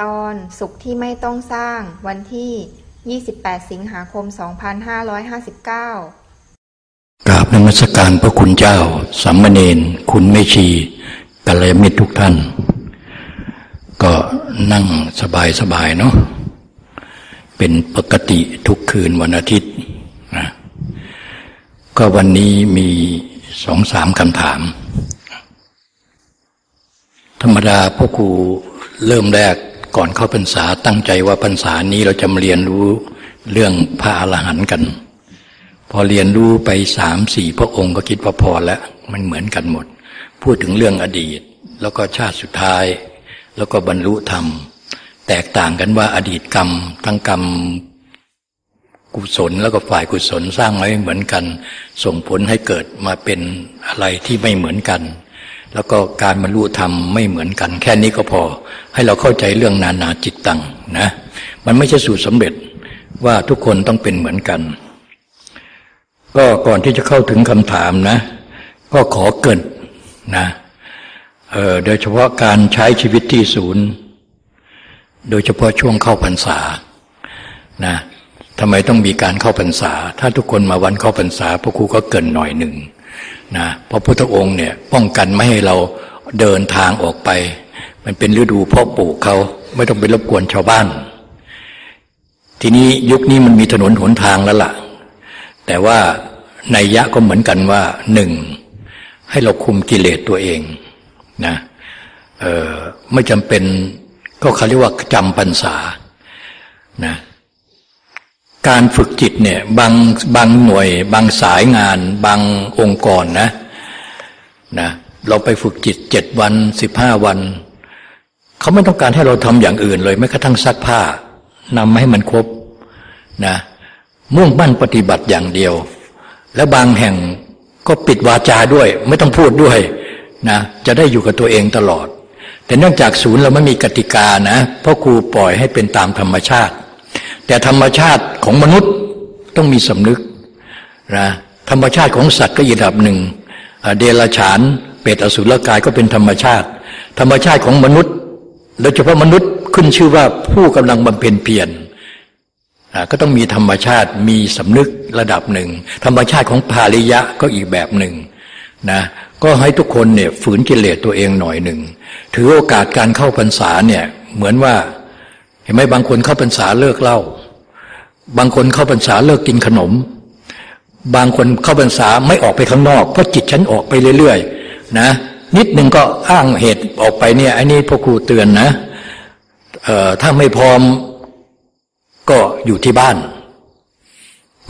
ตอนสุขที่ไม่ต้องสร้างวันที่ 28 สิงหาคม 2559 กราบนมัสการพระคุณเจ้าสัมมเนนคุณแม่ชีกัลยาณมิตรทุกท่าน ก็นั่งสบายสบายเนาะเป็นปกติทุกคืนวันอาทิตย์นะก็วันนี้มีสองสามคำถาม ธรรมดาพ่อครูเริ่มแรก ก่อนเข้าพรรษาตั้งใจว่าพรรษานี้เราจะมาเรียนรู้เรื่องพระอรหันต์กัน พอเรียนรู้ไปสามสี่พระองค์ก็คิดว่าพอแล้วมันเหมือนกันหมด พูดถึงเรื่องอดีต แล้วก็ชาติสุดท้าย แล้วก็บรรลุธรรม แตกต่างกันว่าอดีตกรรม ทั้งกรรมกุศลแล้วก็ฝ่ายกุศลสร้างไว้เหมือนกัน ส่งผลให้เกิดมาเป็นอะไรที่ไม่เหมือนกัน แล้วก็การบรรลุธรรมไม่เหมือนกัน แค่นี้ก็พอ ให้เราเข้าใจเรื่องนานาจิตตังนะมันไม่ใช่สูตรสำเร็จว่าทุกคนต้องเป็นเหมือนกัน ก็ก่อนที่จะเข้าถึงคำถามนะ ก็ขอเกินนะโดยเฉพาะการใช้ชีวิตที่ศูนย์ โดยเฉพาะช่วงเข้าพรรษานะทำไมต้องมีการเข้าพรรษา ถ้าทุกคนมาวันเข้าพรรษาพระครูก็เกินหน่อยหนึ่ง นะเพราะพุทธองค์เนี่ยป้องกันไม่ให้เราเดินทางออกไป มันเป็นฤดูพาะปลูกเขาไม่ต้องไปรบกวนชาวบ้าน ทีนี้ยุคนี้มันมีถนนหนทางแล้วล่ะ แต่ว่าในยะก็เหมือนกันว่าหนึ่งให้เราคุมกิเลสตัวเองนะออไม่จำเป็นก็เขาเรียกว่าจำพรรษานะ การฝึกจิตเนี่ยบางบางหน่วย บางสายงาน บางองค์กรนะนะเราไปฝึกจิตเจ็ดวันสิบห้าวัน เขาไม่ต้องการให้เราทำอย่างอื่นเลยแม้กระทั่งซักผ้านำมาให้มันครบนะมุ่งมั่นปฏิบัติอย่างเดียว แล้วบางแห่งก็ปิดวาจาด้วย ไม่ต้องพูดด้วยนะจะได้อยู่กับตัวเองตลอด แต่เนื่องจากศูนย์เราไม่มีกติกานะเพราะครูปล่อยให้เป็นตามธรรมชาติ แต่ธรรมชาติของมนุษย์ต้องมีสำนึกนะธรรมชาติของสัตว์ก็อีกระดับหนึ่ง เดรัจฉาน เปรตอสุรกายก็เป็นธรรมชาติ ธรรมชาติของมนุษย์โดยเฉพาะมนุษย์ขึ้นชื่อว่าผู้กำลังบำเพ็ญเพียรก็ต้องมีธรรมชาติมีสำนึกระดับหนึ่ง ธรรมชาติของภาริยะก็อีกแบบหนึ่งนะก็ให้ทุกคนเนี่ยฝืนกิเลสตัวเองหน่อยหนึ่ง ถือโอกาสการเข้าพรรษาเนี่ยเหมือนว่า เห็นไหมบางคนเข้าพรรษาเลิกเหล้าบางคนเข้าพรรษาเลิกกินขนม บางคนเข้าพรรษาไม่ออกไปข้างนอกเพราะจิตฉันออกไปเรื่อยๆนะนิดหนึ่งก็อ้างเหตุออกไปเนี่ยไอันนี้พ่อครูเตือนนะเอ่อถ้าไม่พร้อมก็อยู่ที่บ้าน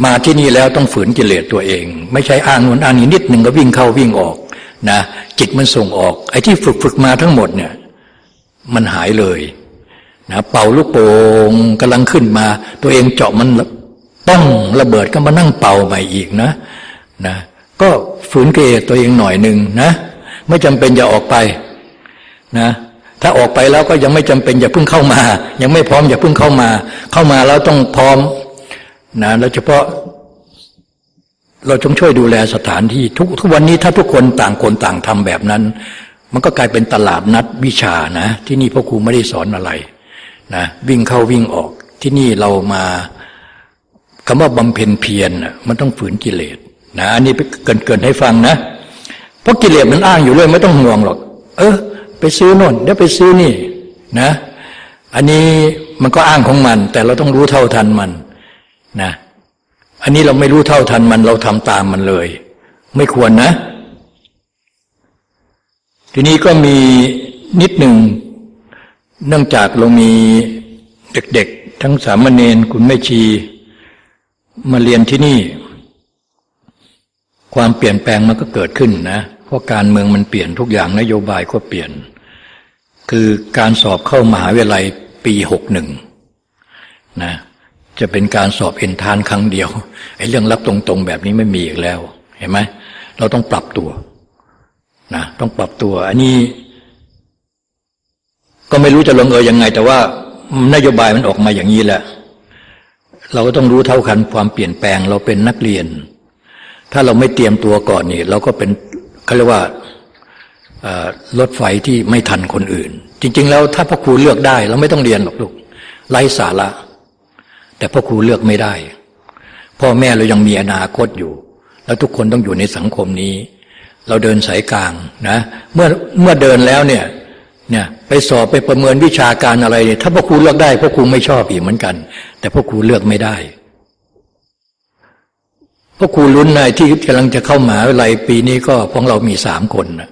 มาที่นี่แล้วต้องฝืนกิเลสตัวเอง ไม่ใช่อ้างนู้นอ้างนี้นิดหนึ่งก็วิ่งเข้าวิ่งออกนะจิตมันส่งออก ไอ้ที่ฝึกฝึกมาทั้งหมดเนี่ย มันหายเลย นะเป่าลูกโป่งกำลังขึ้นมา ตัวเองเจาะมันต้องระเบิดก็มานั่งเป่าใหม่อีกนะนะก็ฝืนเกลตัวเองหน่อยหนึ่งนะ ไม่จำเป็นอย่าออกไปนะถ้าออกไปแล้วก็ยังไม่จำเป็นอย่าเพิ่งเข้ามา ยังไม่พร้อมอย่าเพิ่งเข้ามา เข้ามาแล้วต้องพร้อมนะโดยเฉพาะ เราจงช่วยดูแลสถานที่ทุกทุกวันนี้ถ้าทุกคนต่างคนต่างทำแบบนั้น มันก็กลายเป็นตลาดนัดวิชานะ ที่นี่พ่อครูไม่ได้สอนอะไร นะวิ่งเข้าวิ่งออก ที่นี่เรามาคำว่าบำเพ็ญเพียรมันต้องฝืนกิเลสนะอันนี้เกินเกินให้ฟังนะเพราะกิเลสมันอ้างอยู่เลยไม่ต้องห่วงหรอก เออ ไปซื้อน่นเดี๋ยวไปซื้อนี่นะ อันนี้มันก็อ้างของมัน แต่เราต้องรู้เท่าทันมันนะ อันนี้เราไม่รู้เท่าทันมัน เราทำตามมันเลย ไม่ควรนะ ทีนี้ก็มีนิดหนึ่ง เนื่องจากเรามีเด็กๆ ทั้งสามเณรคุณแม่ชี มาเรียนที่นี่ ความเปลี่ยนแปลงมันก็เกิดขึ้นนะ เพราะการเมืองมันเปลี่ยนทุกอย่างนโยบายก็เปลี่ยน คือการสอบเข้ามหาวิทยาลัยปีหกหนึ่งนะจะเป็นการสอบเอ็นทานครั้งเดียวไอ้เรื่องรับตรงๆ แบบนี้ไม่มีอีกแล้ว เห็นไหมเราต้องปรับตัวนะต้องปรับตัว อันนี้ ก็ไม่รู้จะลงเอยยังไง แต่ว่านโยบายมันออกมาอย่างนี้แหละ เราก็ต้องรู้เท่ากันความเปลี่ยนแปลงเราเป็นนักเรียน ถ้าเราไม่เตรียมตัวก่อนนี่ เราก็เป็นเขาเรียกว่ารถไฟที่ไม่ทันคนอื่น จริง ๆ แล้วถ้าพ่อครูเลือกได้ เราไม่ต้องเรียนหรอกลูกไร้สาระ แต่พ่อครูเลือกไม่ได้ พ่อแม่เรายังมีอนาคตอยู่ แล้วทุกคนต้องอยู่ในสังคมนี้ เราเดินสายกลางนะ เมื่อเมื่อเดินแล้วเนี่ย เนี่ยไปสอบไปประเมินวิชาการอะไร ถ้าพ่อครูเลือกได้พ่อครูไม่ชอบอีกเหมือนกัน แต่พ่อครูเลือกไม่ได้พ่อครูลุ้นนายที่กำลังจะเข้ามาวิทยาลัยปีนี้ก็พวกเรามีสามคนนะ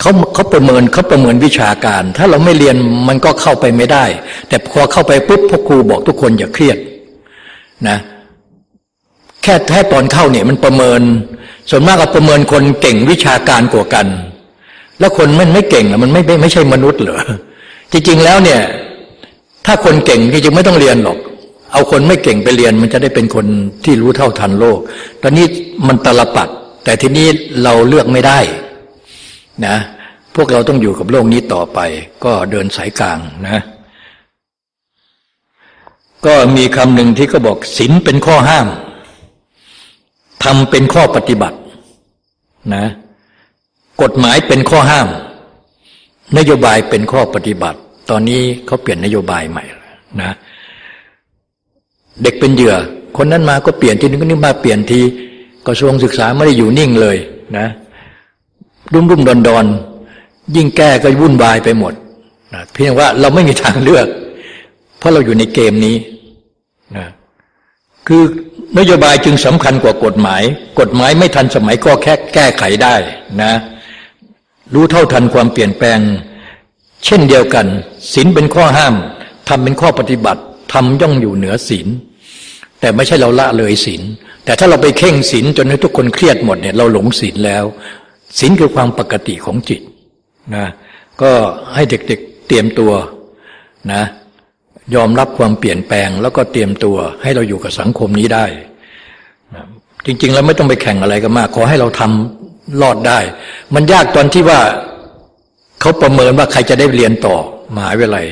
เขาเขาประเมินเขาประเมินวิชาการ ถ้าเราไม่เรียนมันก็เข้าไปไม่ได้ แต่พอเข้าไปปุ๊บพ่อครูบอกทุกคนอย่าเครียดนะแค่แค่ตอนเข้าเนี่ยมันประเมิน ส่วนมากก็ประเมินคนเก่งวิชาการกว่ากัน แล้วคนมันไม่เก่งมันไม่ไม่ไม่ใช่มนุษย์เหรอจริงๆแล้วเนี่ย ถ้าคนเก่งจริงๆไม่ต้องเรียนหรอก เอาคนไม่เก่งไปเรียน มันจะได้เป็นคนที่รู้เท่าทันโลก ตอนนี้มันตลปัด แต่ทีนี้เราเลือกไม่ได้นะ พวกเราต้องอยู่กับโลกนี้ต่อไป ก็เดินสายกลางนะ ก็มีคำหนึ่งที่เขาบอกศีลเป็นข้อห้ามทำเป็นข้อปฏิบัติ นะ กฎหมายเป็นข้อห้าม นโยบายเป็นข้อปฏิบัติ ตอนนี้เขาเปลี่ยนนโยบายใหม่นะ เด็กเป็นเหยื่อ คนนั้นมาก็เปลี่ยนทีนึงก็นึกมาเปลี่ยนทีกระทรวงศึกษาไม่ได้อยู่นิ่งเลยนะรุ่มรุ่มดอนดอนยิ่งแก้ก็วุ่นวายไปหมดนะเพียงว่าเราไม่มีทางเลือก เพราะเราอยู่ในเกมนี้นะคือนโยบายจึงสำคัญกว่ากฎหมาย กฎหมายไม่ทันสมัยก็แค่แก้ไขได้นะ รู้เท่าทันความเปลี่ยนแปลง เช่นเดียวกันศีลเป็นข้อห้ามทำเป็นข้อปฏิบัติทำย่องอยู่เหนือศีลแต่ไม่ใช่เราละเลยศีลแต่ถ้าเราไปเข่งศีลจนให้ทุกคนเครียดหมดเนี่ยเราหลงศีลแล้วศีลคือความปกติของจิตนะก็ให้เด็กๆเตรียมตัวนะยอมรับความเปลี่ยนแปลง แล้วก็เตรียมตัวให้เราอยู่กับสังคมนี้ได้ จริง ๆ แล้วไม่ต้องไปแข่งอะไรกันมาก ขอให้เราทำ รอดได้ มันยากตอนที่ว่าเขาประเมินว่าใครจะได้เรียนต่อมหาวิทยาลัย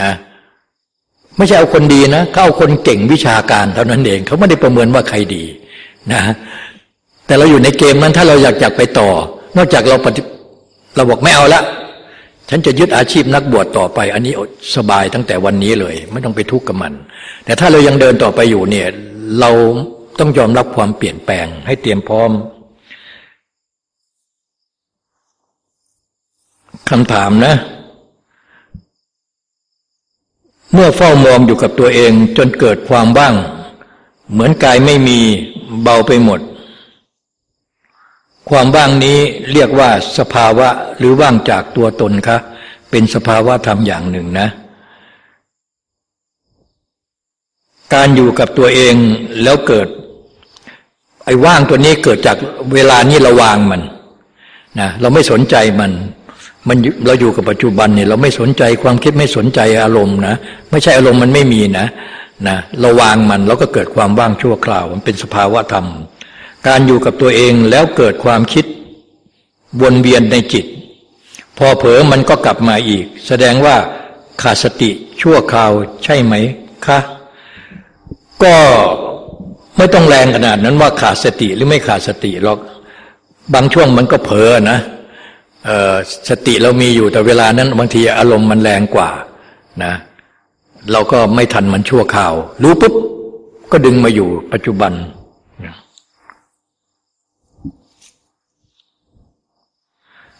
นะไม่ใช่เอาคนดีนะเขาเอาคนเก่งวิชาการเท่านั้นเองเขาไม่ได้ประเมินว่าใครดีนะแต่เราอยู่ในเกมนั้นถ้าเราอยากอยากไปต่อ นอกจากเราปฏิเราบอกไม่เอาละฉันจะยึดอาชีพนักบวชต่อไป อันนี้สบายตั้งแต่วันนี้เลย ไม่ต้องไปทุกข์กับมัน แต่ถ้าเรายังเดินต่อไปอยู่เนี่ย เราต้องยอมรับความเปลี่ยนแปลง ให้เตรียมพร้อม คำถามนะ เมื่อเฝ้ามองอยู่กับตัวเองจนเกิดความว่าง เหมือนกายไม่มีเบาไปหมด ความว่างนี้เรียกว่าสภาวะหรือว่างจากตัวตนคะเป็นสภาวะธรรมอย่างหนึ่งนะ การอยู่กับตัวเองแล้วเกิด ไอ้ว่างตัวนี้เกิดจากเวลานี้เราวางมันนะเราไม่สนใจมัน มันเราอยู่กับปัจจุบันเนี่ยเราไม่สนใจความคิดไม่สนใจอารมณ์นะไม่ใช่อารมณ์มันไม่มีนะนะเราวางมันแล้วก็เกิดความว่างชั่วคราว มันเป็นสภาวะธรรม การอยู่กับตัวเองแล้วเกิดความคิดวนเวียนในจิต พอเผลอมันก็กลับมาอีก แสดงว่าขาดสติชั่วคราวใช่ไหมคะก็ไม่ต้องแรงขนาดนั้นว่าขาดสติหรือไม่ขาดสติหรอกบางช่วงมันก็เผลอนะ สติเรามีอยู่แต่เวลานั้นบางทีอารมณ์มันแรงกว่านะ เราก็ไม่ทันมันชั่วคราว รู้ปุ๊บก็ดึงมาอยู่ปัจจุบัน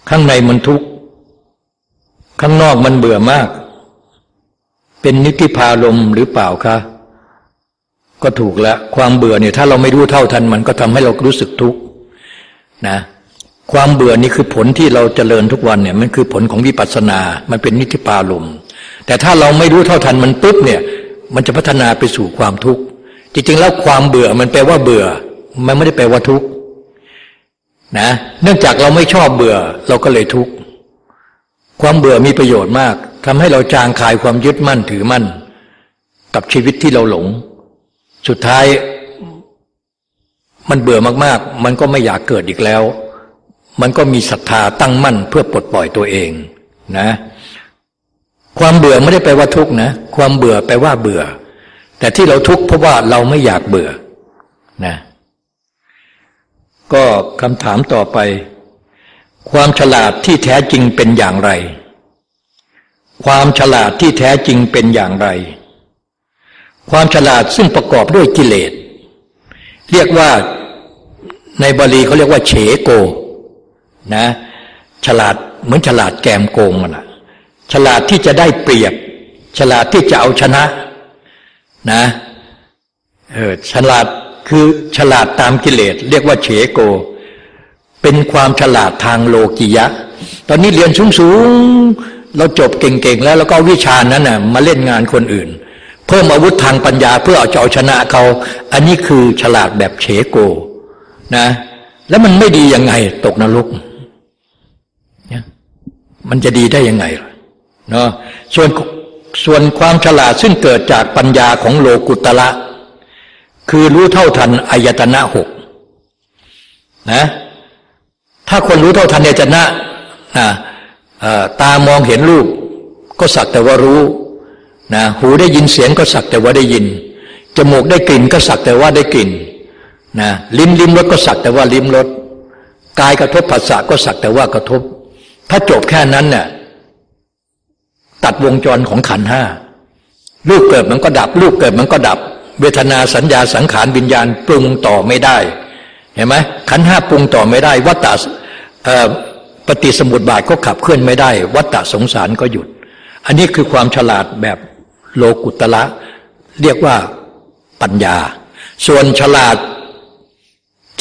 ข้างในมันทุกข์ ข้างนอกมันเบื่อมาก เป็นนิติพาลมหรือเปล่าคะ ก็ถูกแล้ว ความเบื่อเนี่ย ถ้าเราไม่รู้เท่าทันมันก็ทำให้เรารู้สึกทุกข์นะ ความเบื่อนี่คือผลที่เราจเจริญทุกวันเนี่ยมันคือผลของวิปัสสนา มันเป็นนิติพาลมแต่ถ้าเราไม่รู้เท่าทันมันปุ๊บเนี่ย มันจะพัฒนาไปสู่ความทุกข์ จริงๆ แล้วความเบื่อมันแปลว่าเบื่อ มันไม่ได้แปลว่าทุกข์นะ เนื่องจากเราไม่ชอบเบื่อ เราก็เลยทุกข์ ความเบื่อมีประโยชน์มากทำให้เราจางคายความยึดมั่นถือมั่น กับชีวิตที่เราหลง สุดท้ายมันเบื่อมากๆ มันก็ไม่อยากเกิดอีกแล้ว มันก็มีศรัทธาตั้งมั่นเพื่อปลดปล่อยตัวเองนะ ความเบื่อไม่ได้แปลว่าทุกข์นะ ความเบื่อแปลว่าเบื่อ แต่ที่เราทุกข์เพราะว่าเราไม่อยากเบื่อนะ ก็คำถามต่อไป ความฉลาดที่แท้จริงเป็นอย่างไร ความฉลาดที่แท้จริงเป็นอย่างไร ความฉลาดซึ่งประกอบด้วยกิเลส เรียกว่าในบาลีเขาเรียกว่าเฉโก นะ ฉลาดเหมือนฉลาดแกมโกงมันละฉลาดที่จะได้เปรียบ ฉลาดที่จะเอาชนะ นะเออฉลาดคือฉลาดตามกิเลส เรียกว่าเฉโก เป็นความฉลาดทางโลกิยะ ตอนนี้เรียนสูงๆเราจบเก่งๆแล้วแล้วก็วิชานั้นน่ะมาเล่นงานคนอื่น เพิ่มอาวุธทางปัญญาเพื่อเอาจะเอาชนะเขา อันนี้คือฉลาดแบบเฉโก นะ แล้วมันไม่ดียังไงตกนรก มันจะดีได้ยังไงเนาะส่วนส่วนความฉลาดซึ่งเกิดจากปัญญาของโลกุตละคือรู้เท่าทันอายตนะหกนะถ้าคนรู้เท่าทันอายตนะนะตามองเห็นรูปก็สักแต่ว่ารู้นะหูได้ยินเสียงก็สักแต่ว่าได้ยิน จมูกได้กลิ่นก็สักแต่ว่าได้กลิ่นนะลิ้มลิ้มรสก็สักแต่ว่าลิ้มรสกายกระทบผัสสะก็สักแต่ว่ากระทบ ถ้าจบแค่นั้นเนี่ยตัดวงจรของขันห้ารูปเกิดมันก็ดับ รูปเกิดมันก็ดับ เวทนาสัญญาสังขารวิญญาณปรุงต่อไม่ได้ เห็นไหมขันห้าปรุงต่อไม่ได้ วัตตะปฏิสมุติบาทก็ขับเคลื่อนไม่ได้ วัตตะสงสารก็หยุด อันนี้คือความฉลาดแบบโลกุตละ เรียกว่าปัญญา ส่วนฉลาด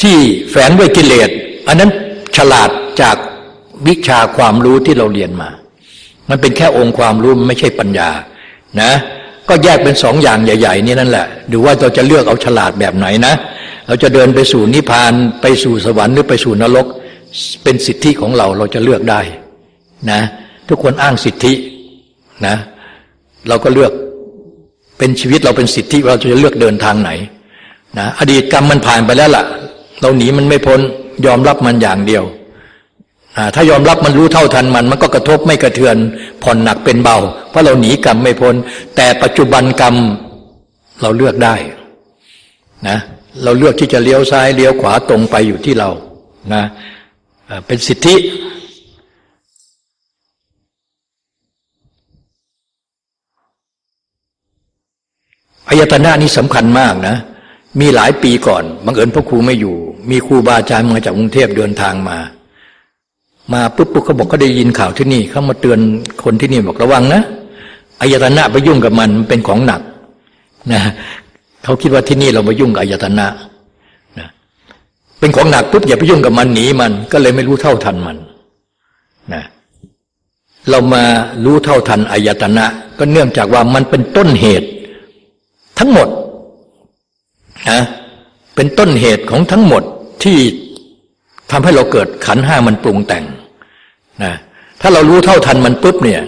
ที่แฝงด้วยกิเลส อันนั้นฉลาดจาก วิชาความรู้ที่เราเรียนมา มันเป็นแค่องค์ความรู้ไม่ใช่ปัญญา นะ ก็แยกเป็นสองอย่างใหญ่ ๆ นี่นั่นแหละดูว่าเราจะเลือกเอาฉลาดแบบไหนนะ เราจะเดินไปสู่นิพพานไปสู่สวรรค์หรือไปสู่นรก เป็นสิทธิของเราเราจะเลือกได้ นะ ทุกคนอ้างสิทธินะ เราก็เลือกเป็นชีวิตเราเป็นสิทธิเราจะเลือกเดินทางไหนนะอดีตกรรมมันผ่านไปแล้วล่ะ เราหนีมันไม่พ้นยอมรับมันอย่างเดียว ถ้ายอมรับมันรู้เท่าทันมัน มันก็กระทบไม่กระเทือน ผ่อนหนักเป็นเบา เพราะเราหนีกรรมไม่พ้น แต่ปัจจุบันกรรมเราเลือกได้นะเราเลือกที่จะเลี้ยวซ้ายเลี้ยวขวาตรงไปอยู่ที่เรานะเป็นสิทธิ อายตนะนี้สำคัญมากนะ มีหลายปีก่อนบังเอิญพ่อครูไม่อยู่ มีครูบาอาจารย์มาจากกรุงเทพเดินทางมา มาปุ๊บปุ๊บเขาบอกเขาได้ยินข่าวที่นี่เขามาเตือนคนที่นี่บอกระวังนะอายตนะไปยุ่งกับมันมันเป็นของหนักนะเขาคิดว่าที่นี่เราไปยุ่งกับอายตนะนะเป็นของหนักปุ๊บอย่าไปยุ่งกับมันหนีมัน ก็เลยไม่รู้เท่าทันมันนะเรามารู้เท่าทันอายตนะ ก็เนื่องจากว่ามันเป็นต้นเหตุ ทั้งหมดนะเป็นต้นเหตุของทั้งหมดที่ทำให้เราเกิดขันห้ามันปรุงแต่ง นะถ้าเรารู้เท่าทันมันปุ๊บเนี่ย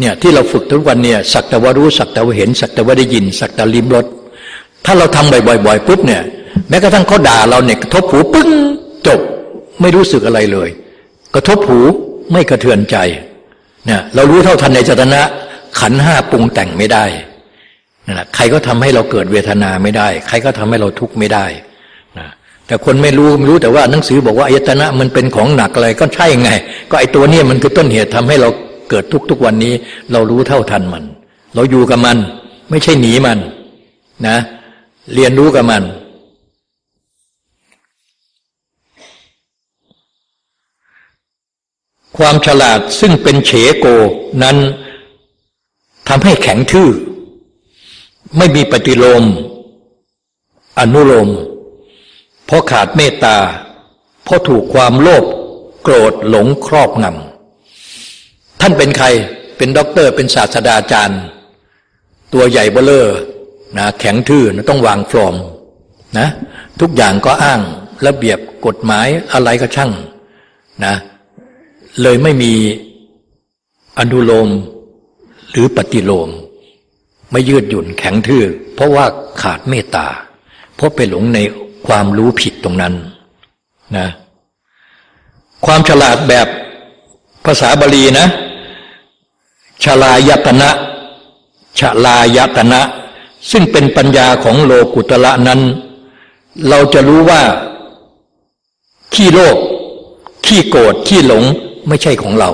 เนี่ยที่เราฝึกทุกวันเนี่ยสักแต่ว่ารู้สักแต่ว่าเห็นสักแต่ว่าได้ยิน สักแต่ลิ้มรสถ้าเราทำบ่อยๆปุ๊บเนี่ย แม้กระทั่งเขาด่าเราเนี่ยกระทบหูปึ้งจบไม่รู้สึกอะไรเลย กระทบหูไม่กระเทือนใจเนี่ยเรารู้เท่าทันในจตนะ ขันห้าปรุงแต่งไม่ได้นะใครก็ทำให้เราเกิดเวทนาไม่ได้ ใครก็ทำให้เราทุกข์ไม่ได้ แต่คนไม่รู้ไม่รู้แต่ว่าหนังสือบอกว่าอายตนะมันเป็นของหนักอะไรก็ใช่ไง ก็ไอตัวนี้มันคือต้นเหตุทำให้เราเกิดทุกทุกวันนี้ เรารู้เท่าทันมัน เราอยู่กับมัน ไม่ใช่หนีมัน นะ เรียนรู้กับมันความฉลาดซึ่งเป็นเฉโกนั้นทำให้แข็งทื่อ ไม่มีปฏิโลม อนุโลม ราะขาดเมตตา เพราะถูกความโลภโกรธหลงครอบงำท่านเป็นใครเป็นด็อกเตอร์เป็นศาสตราจารย์ ตัวใหญ่เบ้อเลอร์นะแข็งทื่อนะต้องวางฟลอมนะทุกอย่างก็อ้างระเบียบกฎหมายอะไรก็ช่างนะเลยไม่มีอนุโลมหรือปฏิโลม ไม่ยืดหยุ่นแข็งทื่อ เพราะว่าขาดเมตตา เพราะไปหลงใน ความรู้ผิดตรงนั้นนะความฉลาดแบบภาษาบาลีนะชลายตนะชลายตนะ ซึ่งเป็นปัญญาของโลกุตละนั้น เราจะรู้ว่า ขี้โลกขี้ขี้โกรธขี้หลงไม่ใช่ของเรา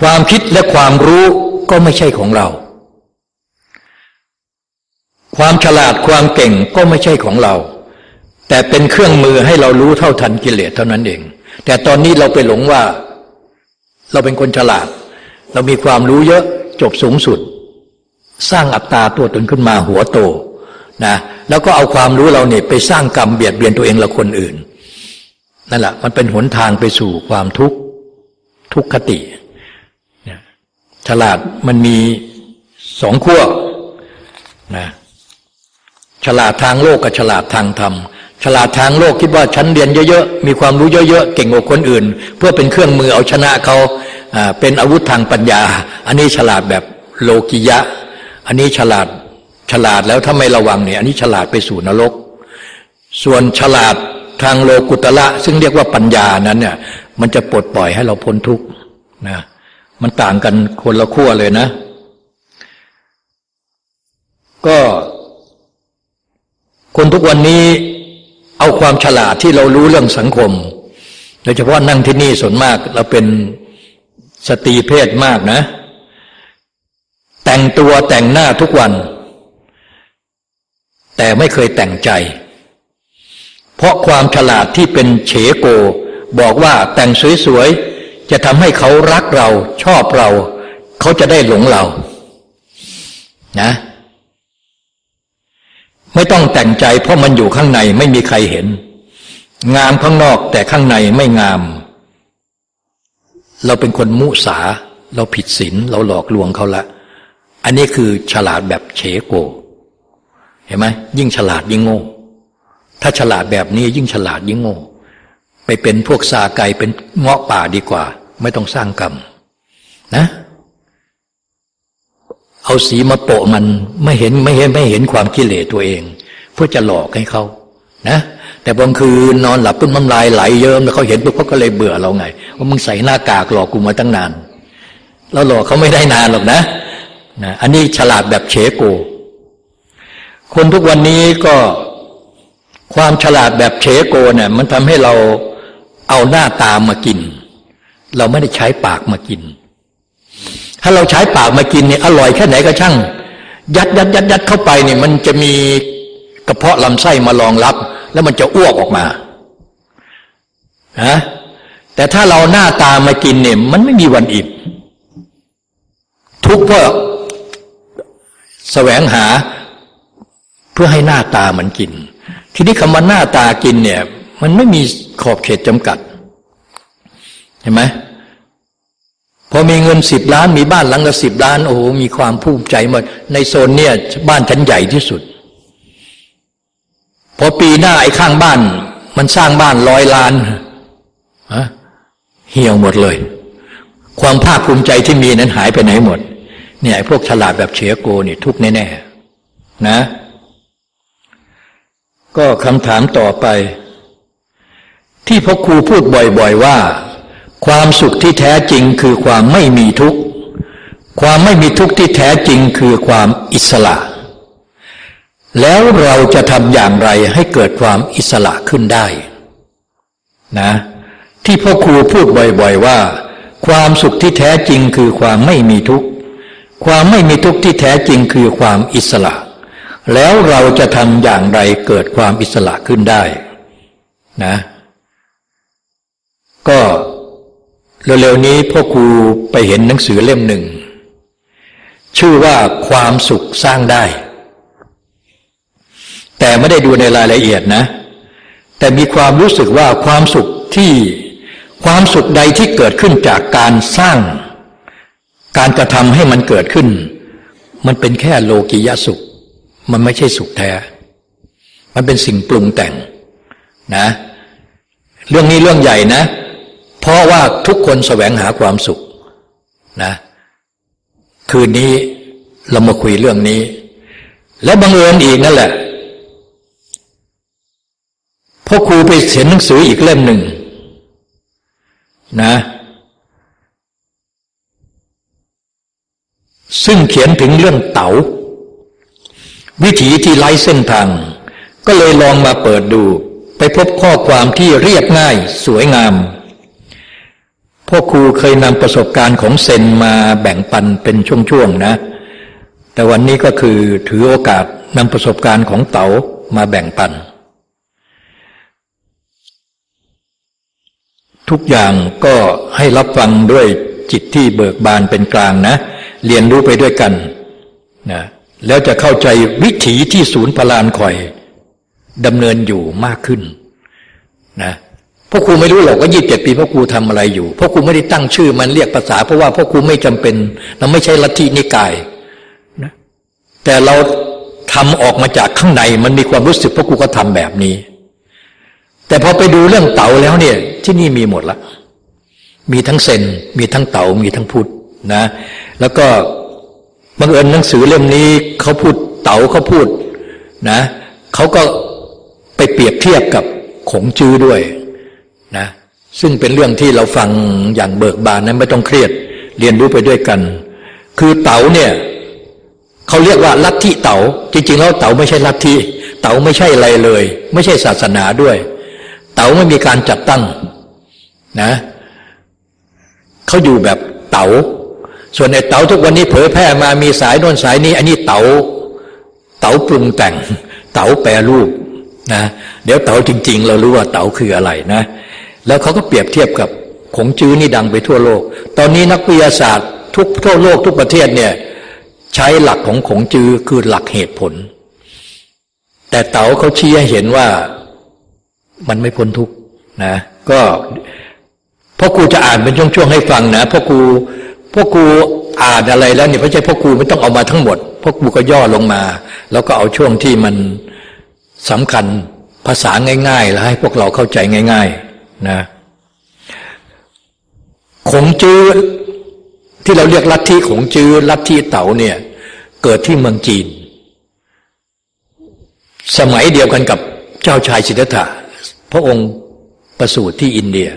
ความคิดและความรู้ก็ไม่ใช่ของเรา ความฉลาดความเก่งก็ไม่ใช่ของเรา แต่เป็นเครื่องมือให้เรารู้เท่าทันกิเลสเท่านั้นเอง แต่ตอนนี้เราไปหลงว่า เราเป็นคนฉลาด เรามีความรู้เยอะจบสูงสุด สร้างอัตตาตัวตนขึ้นมาหัวโตนะแล้วก็เอาความรู้เราเนี่ยไปสร้างกรรมเบียดเบียนตัวเองและคนอื่นนั่นแหละมันเป็นหนทางไปสู่ความทุกข์ทุกขติฉลาดมันมีสองขั้วนะ ฉลาดทางโลกกับฉลาดทางธรรม ฉลาดทางโลกคิดว่าฉันเรียนเยอะๆ มีความรู้เยอะๆ เก่งกว่าคนอื่น เพื่อเป็นเครื่องมือเอาชนะเขาเป็นอาวุธทางปัญญา อันนี้ฉลาดแบบโลกิยะ อันนี้ฉลาดฉลาดแล้วถ้าไม่ระวังเนี่ยอันนี้ฉลาดไปสู่นรก ส่วนฉลาดทางโลกุตละ ซึ่งเรียกว่าปัญญานั้นเนี่ยมันจะปลดปล่อยให้เราพ้นทุกข์นะมันต่างกันคนละขั้วเลยนะ ก็ คนทุกวันนี้เอาความฉลาดที่เรารู้เรื่องสังคมโดยเฉพาะนั่งที่นี่ส่วนมากเราเป็นสตรีเพศมากนะ แต่งตัวแต่งหน้าทุกวัน แต่ไม่เคยแต่งใจ เพราะความฉลาดที่เป็นเฉโก บอกว่าแต่งสวยๆ จะทำให้เขารักเราชอบเรา เขาจะได้หลงเรา นะ ไม่ต้องแต่งใจเพราะมันอยู่ข้างในไม่มีใครเห็น งามข้างนอกแต่ข้างในไม่งาม เราเป็นคนมุสา เราผิดศีลเราหลอกลวงเขาละ อันนี้คือฉลาดแบบเฉโก เห็นไหมยิ่งฉลาดยิ่งโง่ ถ้าฉลาดแบบนี้ยิ่งฉลาดยิ่งโง่ ไปเป็นพวกซาไก่เป็นเงาะป่าดีกว่า ไม่ต้องสร้างกรรมนะ เอาสีมาโปะมันไม่เห็นไม่เห็นไม่เห็นความกิเลสตัวเอง เพื่อจะหลอกให้เขานะแต่บางคืนนอนหลับต้นน้ำลายไหลเยิ้มแล้วเขาเห็นปุ๊บเขาก็เลยเบื่อเราไงว่ามึงใส่หน้ากากหลอกกูมาตั้งนานเราหลอกเขาไม่ได้นานหรอกนะนะอันนี้ฉลาดแบบเฉโก คนทุกวันนี้ก็ความฉลาดแบบเชโกเนี่ยมันทำให้เราเอาหน้าตามากิน เราไม่ได้ใช้ปากมากิน ถ้าเราใช้ปากมากินเนี่ยอร่อยแค่ไหนก็ช่าง ยัดยัดยัดยัดเข้าไปเนี่ยมันจะมีกระเพาะลำไส้มารองรับ แล้วมันจะอ้วกออกมาฮะแต่ถ้าเราหน้าตามากินเนี่ย มันไม่มีวันอิ่มทุกเพื่อแสวงหาเพื่อให้หน้าตามันกิน ทีนี้คำว่าหน้าตากินเนี่ย มันไม่มีขอบเขตจำกัดเห็นไหม พอมีเงินสิบล้านมีบ้านหลังละสิบล้าน โอ้โหมีความภูมิใจหมดในโซนเนี่ยบ้านฉันใหญ่ที่สุด พอปีหน้าไอ้ข้างบ้าน มันสร้างบ้านร้อยล้านฮะเหี่ยวหมดเลย ความภาคภูมิใจที่มีนั้นหายไปไหนหมด เนี่ยพวกฉลาดแบบเฉียโกนี่ทุกแน่ๆนะ ก็คำถามต่อไป ที่พ่อครูพูดบ่อย ๆ ว่า ความสุขที่แท้จริงคือความไม่มีทุกข์ ความไม่มีทุกข์ที่แท้จริงคือความอิสระ แล้วเราจะทำอย่างไรให้เกิดความอิสระขึ้นได้นะที่พ่อครูพูดบ่อยๆว่า ความสุขที่แท้จริงคือความไม่มีทุกข์ ความไม่มีทุกข์ที่แท้จริงคือความอิสระ แล้วเราจะทำอย่างไรเกิดความอิสระขึ้นได้นะก็ เร็วๆนี้พ่อครูไปเห็นหนังสือเล่มหนึ่ง ชื่อว่าความสุขสร้างได้ แต่ไม่ได้ดูในรายละเอียดนะ แต่มีความรู้สึกว่าความสุขที่ความสุขใดที่เกิดขึ้นจากการสร้าง การกระทำให้มันเกิดขึ้น มันเป็นแค่โลกิยสุข มันไม่ใช่สุขแท้ มันเป็นสิ่งปรุงแต่งนะ เรื่องนี้เรื่องใหญ่นะ เพราะว่าทุกคนแสวงหาความสุขนะ คืนนี้เรามาคุยเรื่องนี้ และบังเอิญอีกนั่นแหละพ่อครูไปเขียนหนังสืออีกเล่มหนึ่งนะ ซึ่งเขียนถึงเรื่องเต๋า วิถีที่ไร้เส้นทาง ก็เลยลองมาเปิดดู ไปพบข้อความที่เรียบง่ายสวยงาม พ่อครูเคยนำประสบการณ์ของเซนมาแบ่งปันเป็นช่วงๆนะ แต่วันนี้ก็คือถือโอกาสนำประสบการณ์ของเต๋ามาแบ่งปัน ทุกอย่างก็ให้รับฟังด้วยจิตที่เบิกบานเป็นกลางนะ เรียนรู้ไปด้วยกันนะแล้วจะเข้าใจวิถีที่ศูนย์พลานคอยดำเนินอยู่มากขึ้นนะ พ่อครูไม่รู้หรอกว่ายี่สิบเจ็ดปีพ่อครูทำอะไรอยู่พ่อครูไม่ได้ตั้งชื่อมันเรียกภาษา เพราะว่าพ่อครูไม่จำเป็นเราไม่ใช่ลัทธินิกายนะแต่เราทำออกมาจากข้างในมันมีความรู้สึกพ่อครูก็ทำแบบนี้ แต่พอไปดูเรื่องเต๋าแล้วเนี่ย ที่นี่มีหมดละมีทั้งเซนมีทั้งเต๋ามีทั้งพุทธนะ แล้วก็บังเอิญหนังสือเล่มนี้เขาพูดเต๋าเขาพูดนะเขาก็ไปเปรียบเทียบกับขงจื้อด้วย ซึ่งเป็นเรื่องที่เราฟังอย่างเบิกบานนั้นไม่ต้องเครียด เรียนรู้ไปด้วยกัน คือเต๋าเนี่ยเขาเรียกว่าลัทธิเต๋าจริงๆแล้วเต๋าไม่ใช่ลัทธิเต๋าไม่ใช่อะไรเลย ไม่ใช่ศาสนาด้วย เต๋าไม่มีการจัดตั้งนะเขาอยู่แบบเต๋าส่วนไอ้เต๋าทุกวันนี้เผยแพร่มามีสายโน่นสายนี้ อันนี้เต๋าเต๋าปรุงแต่ง เต๋าแปรรูปนะเดี๋ยวเต๋าจริง ๆ เรารู้ว่าเต๋าคืออะไรนะ แล้วเขาก็เปรียบเทียบกับขงจื้อนี่ดังไปทั่วโลก ตอนนี้นักวิทยาศาสตร์ทุกทั่วโลกทุกประเทศเนี่ยใช้หลักของขงจื้อคือหลักเหตุผล แต่เต๋าเขาชี้ให้เห็นว่ามันไม่พ้นทุกนะ ก็พ่อครูจะอ่านเป็นช่วงๆให้ฟังนะพ่อครูพ่อครูอ่านอะไรแล้วเนี่ยไม่ใช่พ่อครูไม่ต้องเอามาทั้งหมดพ่อครูก็ย่อลงมา แล้วก็เอาช่วงที่มันสำคัญภาษาง่ายๆ แล้วให้พวกเราเข้าใจง่าย ๆ นะขงจื้อที่เราเรียกลัทธิขงจื้อลัทธิเต๋าเนี่ย เกิดที่เมืองจีน สมัยเดียวกันกับเจ้าชายสิทธัตถะพระองค์ประสูติที่อินเดีย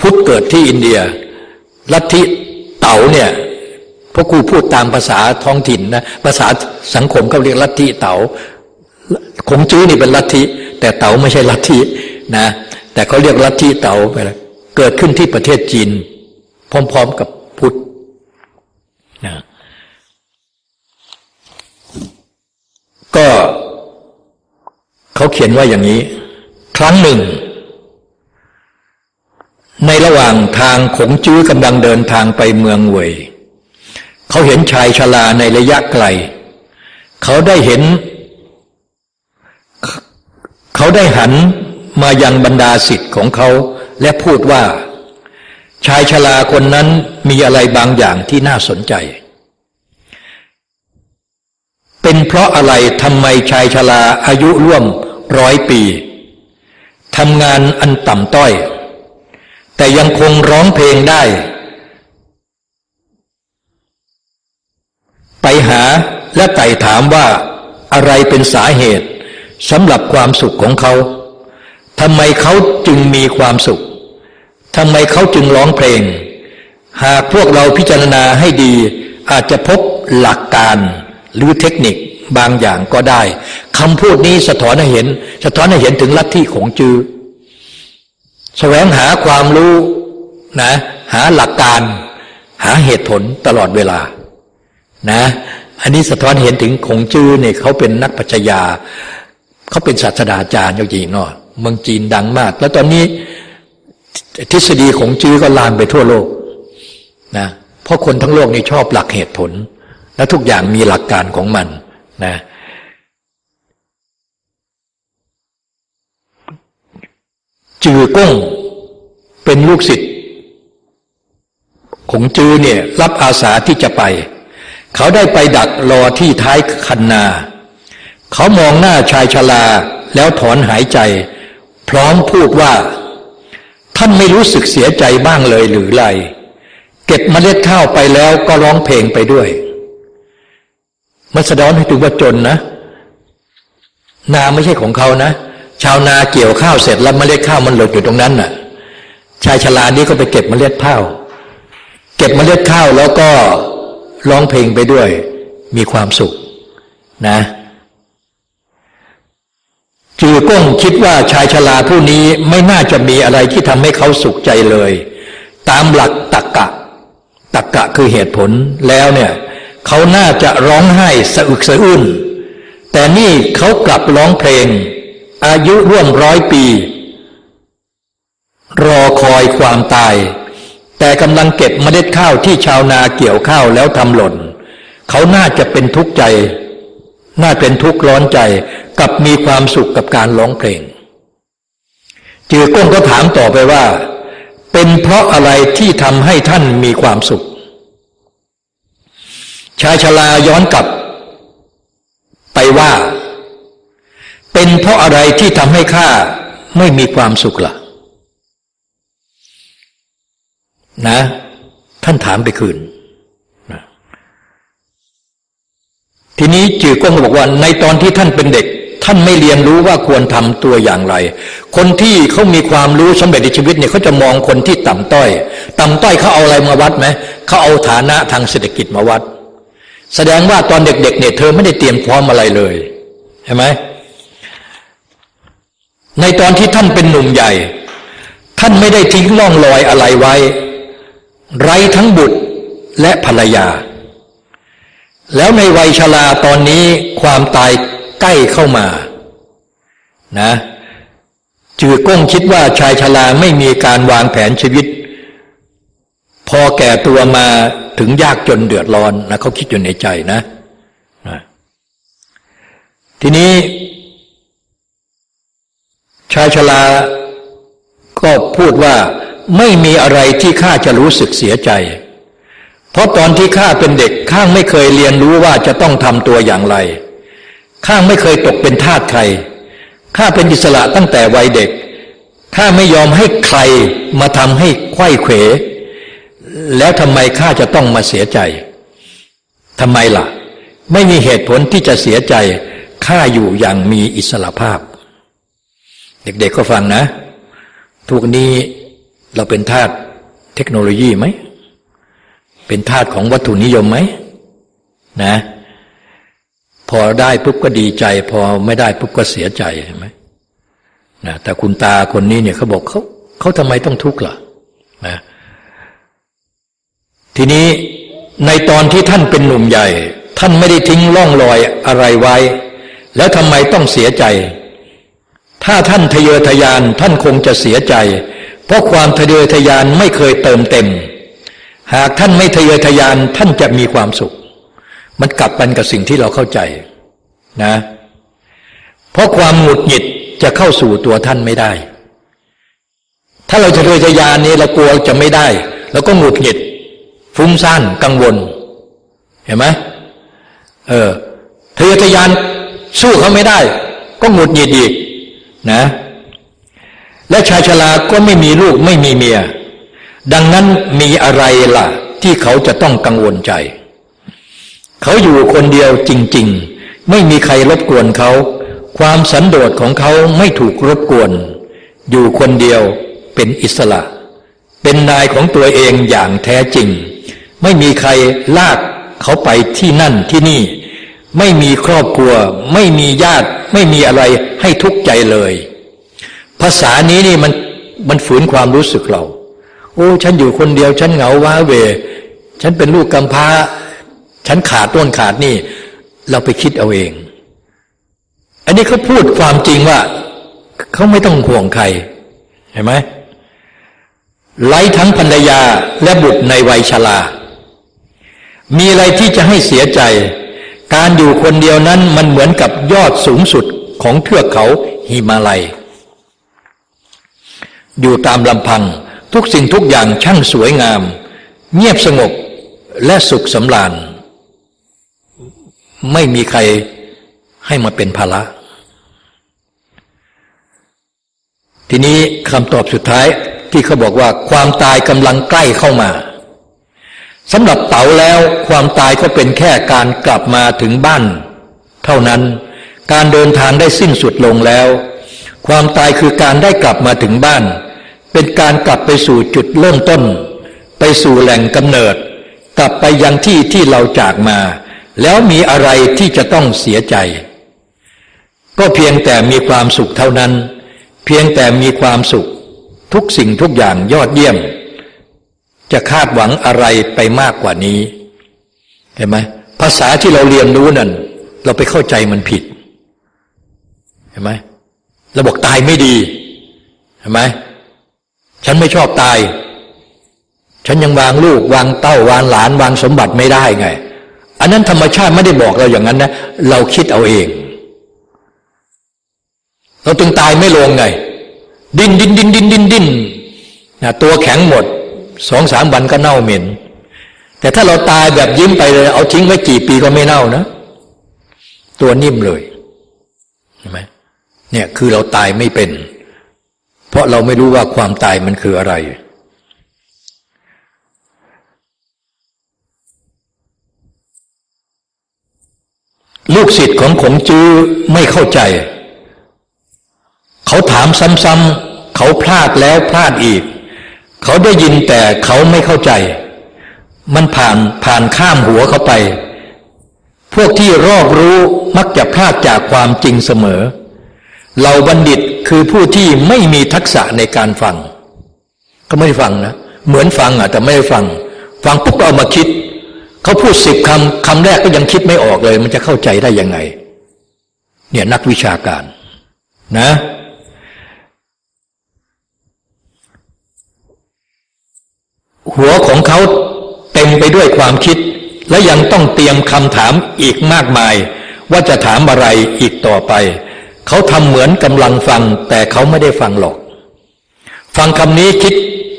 พุทธเกิดที่อินเดีย ลัทธิเต๋าเนี่ยพวกครูพูดตามภาษาท้องถิ่นนะภาษาสังคมเขาเรียกลัทธิเต๋าคงจื้อนี่เป็นลัทธิแต่เต๋าไม่ใช่ลัทธินะ แต่เขาเรียกลัทธิเต๋าไปแล้วเกิดขึ้นที่ประเทศจีน พร้อม ๆกับพุทธนะก็เขาเขียนว่าอย่างนี้ ครั้งหนึ่ง ในระหว่างทางขงจื้อกำลังเดินทางไปเมืองเวยเขาเห็นชายชราในระยะไกล เขาได้เห็น เขาได้หัน มายังบรรดาสิทธิ์ของเขา และพูดว่า ชายชราคนนั้นมีอะไรบางอย่างที่น่าสนใจ เป็นเพราะอะไรทำไมชายชราอายุร่วมร้อยปีทำงานอันต่ำต้อย แต่ยังคงร้องเพลงได้ ไปหาและไต่ถามว่าอะไรเป็นสาเหตุสำหรับความสุขของเขา ทำไมเขาจึงมีความสุขทำไมเขาจึงร้องเพลง หากพวกเราพิจารณาให้ดี อาจจะพบหลักการหรือเทคนิคบางอย่างก็ได้คำพูดนี้สะท้อนให้เห็น สะท้อนให้เห็นถึงลัทธิของจือแสวงหาความรู้นะหาหลักการ หาเหตุผลตลอดเวลานะอันนี้สะท้อนเห็นถึงของจือเนี่ยเขาเป็นนักปัชญาเขาเป็นศาสตราจารย์จริงๆเนาะ เมืองจีนดังมาก แล้วตอนนี้ทฤษฎีของจื้อก็ลามไปทั่วโลกนะเพราะคนทั้งโลกนี่ชอบหลักเหตุผล และทุกอย่างมีหลักการของมันนะจือก้งเป็นลูกศิษย์ของจือเนี่ยรับอาสาที่จะไป เขาได้ไปดักรอที่ท้ายคันนา เขามองหน้าชายชราแล้วถอนหายใจ พร้อมพูดว่า ท่านไม่รู้สึกเสียใจบ้างเลยหรือไร เก็บมเมล็ดข้าวไปแล้วก็ร้องเพลงไปด้วย มันสะท้อนให้ถึงว่าจนนะ นาไม่ใช่ของเขานะ ชาวนาเกี่ยวข้าวเสร็จแล้วมเมล็ดข้าวมันหล่นอยู่ตรงนั้นน่ะ ชายชรานี้ก็ไปเก็บมเมล็ดข้าว เก็บมเมล็ดข้าวแล้วก็ร้องเพลงไปด้วย มีความสุขนะ จือก้งคิดว่าชายชราผู้นี้ไม่น่าจะมีอะไรที่ทำให้เขาสุขใจเลย ตามหลักตักกะ ตักกะคือเหตุผลแล้วเนี่ยเขาน่าจะร้องไห้สะอึกสะอื้นแต่นี่เขากลับร้องเพลง อายุร่วมร้อยปี รอคอยความตาย แต่กำลังเก็บเมล็ดข้าวที่ชาวนาเกี่ยวข้าวแล้วทำหล่น เขาน่าจะเป็นทุกข์ใจ น่าเป็นทุกข์ร้อนใจ กับมีความสุขกับการร้องเพลง จือก้งก็ถามต่อไปว่า เป็นเพราะอะไรที่ทำให้ท่านมีความสุข ชายชลาย้อนกลับ ไปว่า เป็นเพราะอะไรที่ทำให้ข้าไม่มีความสุขละ่ะ นะ ท่านถามไปคืนนะทีนี้จือก้งบอกว่าในตอนที่ท่านเป็นเด็ก ท่านไม่เรียนรู้ว่าควรทำตัวอย่างไร คนที่เขามีความรู้สำเร็จในชีวิตเนี่ยเขาจะมองคนที่ต่ำต้อย ต่ำต้อยเขาเอาอะไรมาวัดไหมเขาเอาฐานะทางเศรษฐกิจมาวัด แสดงว่าตอนเด็กๆเนี่ยเธอไม่ได้เตรียมพร้อมอะไรเลยใช่ไหมในตอนที่ท่านเป็นหนุ่มใหญ่ ท่านไม่ได้ทิ้งล่องรอยอะไรไว้ ไร้ทั้งบุตรและภรรยา แล้วในวัยชราตอนนี้ความตาย ใกล้เข้ามา นะ จือก้งคิดว่าชายชราไม่มีการวางแผนชีวิต พอแก่ตัวมาถึงยากจนเดือดร้อนนะเขาคิดอยู่ในใจนะนะทีนี้ ชายชราก็พูดว่าไม่มีอะไรที่ข้าจะรู้สึกเสียใจ เพราะตอนที่ข้าเป็นเด็กข้าไม่เคยเรียนรู้ว่าจะต้องทำตัวอย่างไร ข้าไม่เคยตกเป็นทาสใคร ข้าเป็นอิสระตั้งแต่วัยเด็ก ข้าไม่ยอมให้ใครมาทำให้ไข้เขว แล้วทำไมข้าจะต้องมาเสียใจทำไมล่ะ ไม่มีเหตุผลที่จะเสียใจ ข้าอยู่อย่างมีอิสระภาพ เด็กๆก็ฟังนะ ทุกนี้เราเป็นทาสเทคโนโลยีไหม เป็นทาสของวัตถุนิยมไหมนะ พอได้ปุ๊บก็ดีใจ พอไม่ได้ปุ๊บก็เสียใจเห็นไหมนะแต่คุณตาคนนี้เนี่ยเขาบอกเขาเขาทำไมต้องทุกข์ล่ะนะทีนี้ในตอนที่ท่านเป็นหนุ่มใหญ่ ท่านไม่ได้ทิ้งล่องรอยอะไรไว้ แล้วทำไมต้องเสียใจ ถ้าท่านทะเยอทะยาน ท่านคงจะเสียใจ เพราะความทะเยอทะยานไม่เคยเติมเต็ม หากท่านไม่ทะเยอทะยานท่านจะมีความสุข มันกลับกันกับสิ่งที่เราเข้าใจนะ เพราะความหงุดหงิดจะเข้าสู่ตัวท่านไม่ได้ ถ้าเราจะโดยทยานนี้เรากลัวจะไม่ได้เราก็หงุดหงิด ฟุ้งซ่านกังวล เห็นไหมเออทะเยอทะยานสู้เขาไม่ได้ ก็หงุดหงิดอีกนะ และชายชราก็ไม่มีลูกไม่มีเมีย ดังนั้นมีอะไรล่ะ ที่เขาจะต้องกังวลใจ เขาอยู่คนเดียวจริง ๆ ไม่มีใครรบกวนเขา ความสันโดษของเขาไม่ถูกรบกวน อยู่คนเดียวเป็นอิสระ เป็นนายของตัวเองอย่างแท้จริง ไม่มีใครลากเขาไปที่นั่นที่นี่ ไม่มีครอบครัว ไม่มีญาติ ไม่มีอะไรให้ทุกข์ใจเลย ภาษานี้นี่มันมันฝืนความรู้สึกเรา โอ้ ฉันอยู่คนเดียว ฉันเหงาว้าเว ฉันเป็นลูกกำพร้า ฉันขาดต้นขาดนี่ เราไปคิดเอาเอง อันนี้เขาพูดความจริงว่าเขาไม่ต้องห่วงใคร เห็นไหมไล่ทั้งภรรยาและบุตรในวัยชรา มีอะไรที่จะให้เสียใจ การอยู่คนเดียวนั้นมันเหมือนกับยอดสูงสุดของเทือกเขาหิมาลัย อยู่ตามลำพังทุกสิ่งทุกอย่างช่างสวยงาม เงียบสงบและสุขสำราญ ไม่มีใครให้มาเป็นภาระ ทีนี้คำตอบสุดท้ายที่เขาบอกว่าความตายกำลังใกล้เข้ามาสำหรับเต๋าแล้วความตายก็เป็นแค่การกลับมาถึงบ้าน เท่านั้นการเดินทางได้สิ้นสุดลงแล้ว ความตายคือการได้กลับมาถึงบ้าน เป็นการกลับไปสู่จุดเริ่มต้น ไปสู่แหล่งกำเนิด กลับไปยังที่ที่เราจากมา แล้วมีอะไรที่จะต้องเสียใจ ก็เพียงแต่มีความสุขเท่านั้น เพียงแต่มีความสุข ทุกสิ่งทุกอย่างยอดเยี่ยม จะคาดหวังอะไรไปมากกว่านี้ เห็นไหมภาษาที่เราเรียนรู้นั่น เราไปเข้าใจมันผิด เห็นไหมเราบอกตายไม่ดี เห็นไหมฉันไม่ชอบตาย ฉันยังวางลูก วางเต้าวางหลาน วางสมบัติไม่ได้ไง อันนั้นธรรมชาติไม่ได้บอกเราอย่างนั้นนะ เราคิดเอาเอง เราตึงตายไม่ลงไง ดินดินดินดินดินดินนะตัวแข็งหมดสองสามวันก็เน่าเหม็น แต่ถ้าเราตายแบบยิ้มไปเลย เอาทิ้งไว้กี่ปีก็ไม่เน่านะ ตัวนิ่มเลยเห็นไหมเนี่ยคือเราตายไม่เป็น เพราะเราไม่รู้ว่าความตายมันคืออะไร ศิษย์ของขงจื้อไม่เข้าใจ เขาถามซ้ำๆเขาพลาดแล้วพลาดอีก เขาได้ยินแต่เขาไม่เข้าใจ มันผ่านผ่านข้ามหัวเขาไป พวกที่รอบรู้มักจะพลาดจากความจริงเสมอเราบัณฑิตคือผู้ที่ไม่มีทักษะในการฟัง ก็ไม่ฟังนะ เหมือนฟังอะแต่ไม่ฟัง ฟังปุ๊บเอามาคิด เขาพูดสิบคำคำแรกก็ยังคิดไม่ออกเลย มันจะเข้าใจได้ยังไง เนี่ยนักวิชาการนะหัวของเขาเต็มไปด้วยความคิด และยังต้องเตรียมคำถามอีกมากมาย ว่าจะถามอะไรอีกต่อไป เขาทำเหมือนกำลังฟัง แต่เขาไม่ได้ฟังหรอก ฟังคำนี้คิด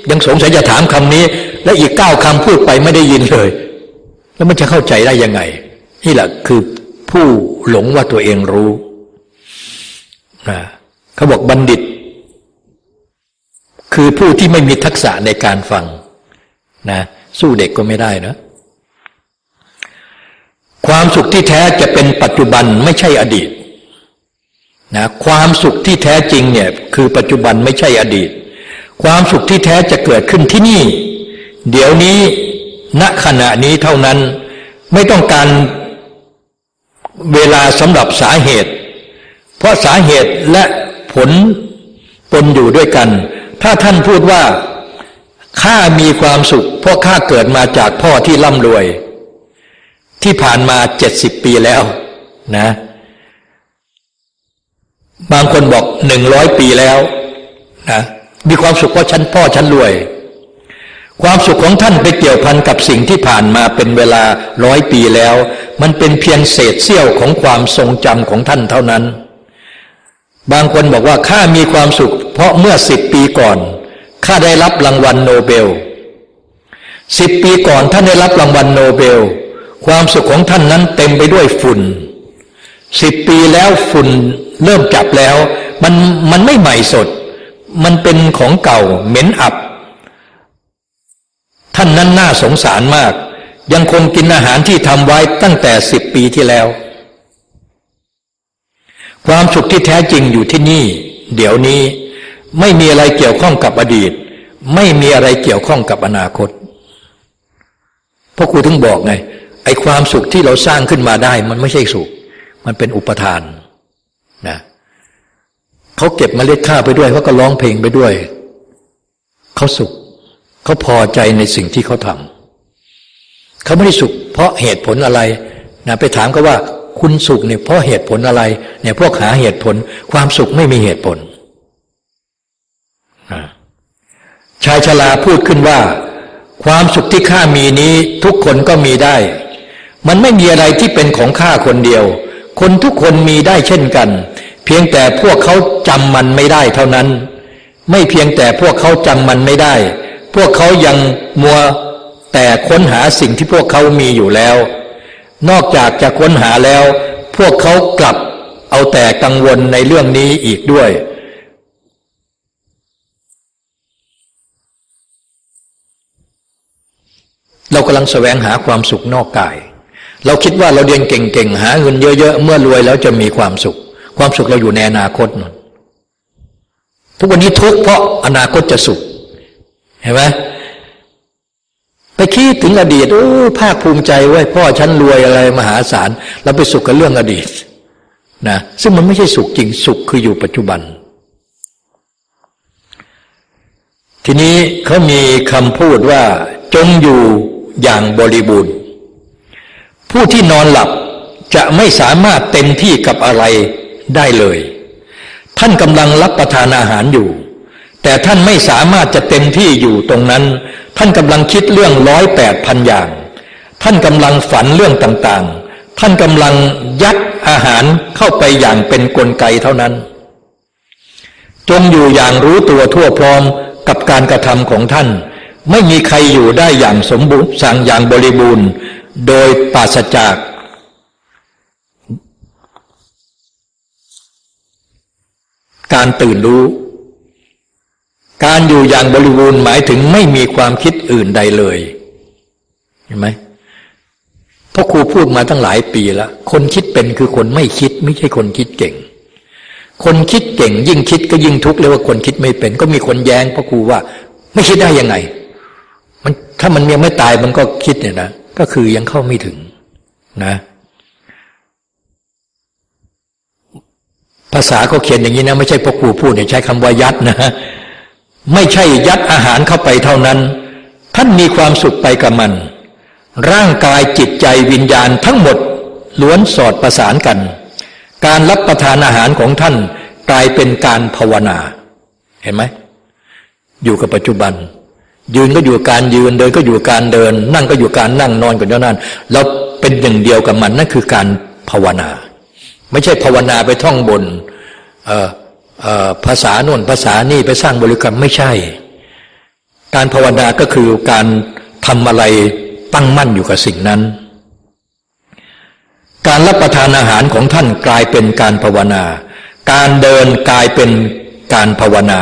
ยังสงสัยจะถามคำนี้ และอีกเก้าคำพูดไปไม่ได้ยินเลย แล้วมันจะเข้าใจได้ยังไง นี่แหละคือผู้หลงว่าตัวเองรู้นะเขาบอกบัณฑิต คือผู้ที่ไม่มีทักษะในการฟังนะสู้เด็กก็ไม่ได้นะความสุขที่แท้จะเป็นปัจจุบันไม่ใช่อดีตนะความสุขที่แท้จริงเนี่ยคือปัจจุบันไม่ใช่อดีต ความสุขที่แท้จะเกิดขึ้นที่นี่ เดี๋ยวนี้ ณขณะนี้เท่านั้นไม่ต้องการเวลาสำหรับสาเหตุ เพราะสาเหตุและผลปนอยู่ด้วยกัน ถ้าท่านพูดว่าข้ามีความสุข เพราะข้าเกิดมาจากพ่อที่ร่ำรวย ที่ผ่านมาเจ็ดสิบปีแล้วนะ บางคนบอกหนึ่งร้อยปีแล้วนะมีความสุขเพราะฉันพ่อฉันรวย ความสุขของท่านไปเกี่ยวพันกับสิ่งที่ผ่านมาเป็นเวลาร้อยปีแล้ว มันเป็นเพียงเศษเสี้ยวของความทรงจำของท่านเท่านั้น บางคนบอกว่าข้ามีความสุข เพราะเมื่อสิบปีก่อนข้าได้รับรางวัลโนเบลสิบปีก่อนท่านได้รับรางวัลโนเบล ความสุขของท่านนั้นเต็มไปด้วยฝุ่นสิบปีแล้วฝุ่นเริ่มจับแล้ว มันมันไม่ใหม่สด มันเป็นของเก่าเหม็นอับ ท่านนั้นน่าสงสารมาก ยังคงกินอาหารที่ทำไว้ตั้งแต่สิบปีที่แล้ว ความสุขที่แท้จริงอยู่ที่นี่ เดี๋ยวนี้ไม่มีอะไรเกี่ยวข้องกับอดีต ไม่มีอะไรเกี่ยวข้องกับอนาคตพราะครูถึงบอกไงไอ้ความสุขที่เราสร้างขึ้นมาได้ มันไม่ใช่สุข มันเป็นอุปทานนะเขาเก็บมเมล็ดข้าวไปด้วยเขาก็ร้องเพลงไปด้วยเขาสุข เขาพอใจในสิ่งที่เขาทำเขาไม่ได้สุข เพราะเหตุผลอะไรนะไปถามเขาว่า คุณสุขเนี่ยเพราะเหตุผลอะไร เนี่ยพวกหาเหตุผล ความสุขไม่มีเหตุผลชายชราพูดขึ้นว่า ความสุขที่ข้ามีนี้ทุกคนก็มีได้ มันไม่มีอะไรที่เป็นของข้าคนเดียว คนทุกคนมีได้เช่นกัน เพียงแต่พวกเขาจำมันไม่ได้เท่านั้น ไม่เพียงแต่พวกเขาจำมันไม่ได้ พวกเขายังมัวแต่ค้นหาสิ่งที่พวกเขามีอยู่แล้ว นอกจากจะค้นหาแล้ว พวกเขากลับเอาแต่กังวลในเรื่องนี้อีกด้วย เรากำลังแสวงหาความสุขนอกกาย เราคิดว่าเราเรียนเก่งๆ หาเงินเยอะๆ เมื่อรวยแล้วจะมีความสุข ความสุขเราอยู่ในอนาคตนทุกวันนี้ทุกเพราะอนาคตจะสุข เห็นไหมไปคิดถึงอดีตโอ้ภาคภูมิใจไว้พ่อฉันรวยอะไรมหาศาลเราไปสุขกับเรื่องอดีตนะซึ่งมันไม่ใช่สุขจริงสุขคืออยู่ปัจจุบัน ทีนี้เขามีคำพูดว่า จงอยู่อย่างบริบูรณ์ ผู้ที่นอนหลับจะไม่สามารถเต็มที่กับอะไรได้เลย ท่านกำลังรับประทานอาหารอยู่ แต่ท่านไม่สามารถจะเต็มที่อยู่ตรงนั้น ท่านกำลังคิดเรื่องร้อยแปดพันอย่าง ท่านกำลังฝันเรื่องต่างๆ ท่านกำลังยัดอาหารเข้าไปอย่างเป็นนกลไกเท่านั้น จงอยู่อย่างรู้ตัวทั่วพร้อมกับการกระทำของท่าน ไม่มีใครอยู่ได้อย่างสมบูรณ์สั่งอย่างบริบูรณ์ โดยปราศจากการตื่นรู้ การอยู่อย่างบริบูรณ์หมายถึงไม่มีความคิดอื่นใดเลย เห็นไหมพ่อครูพูดมาตั้งหลายปีแล้ว คนคิดเป็นคือคนไม่คิด ไม่ใช่คนคิดเก่ง คนคิดเก่ง ยิ่งคิดก็ยิ่งทุกข์เลยว่าคนคิดไม่เป็น ก็มีคนแย้งพ่อครูว่า ไม่คิดได้ยังไง มันถ้ามันยังไม่ตายมันก็คิดเนี่ยนะก็คือยังเข้าไม่ถึงนะ ภาษาเขาเขียนอย่างนี้นะ ไม่ใช่พ่อครูพูดเนี่ยใช้คำว่ายัดนะ ไม่ใช่ยัดอาหารเข้าไปเท่านั้น ท่านมีความสุขไปกับมัน ร่างกายจิตใจวิญญาณทั้งหมดล้วนสอดประสานกัน การรับประทานอาหารของท่านกลายเป็นการภาวนา เห็นไหม อยู่กับปัจจุบัน ยืนก็อยู่การยืนเดินก็อยู่การเดิน นั่งก็อยู่การนั่งนอนก็อยู่นั่นเราเป็นหนึ่งเดียวกับมันนั่นคือการภาวนา ไม่ใช่ภาวนาไปท่องบน เออ ภาษาโน่นภาษานี่ไปสร้างบริกรรมไม่ใช่ การภาวนาก็คือการทำอะไรตั้งมั่นอยู่กับสิ่งนั้น การรับประทานอาหารของท่านกลายเป็นการภาวนา การเดินกลายเป็นการภาวนา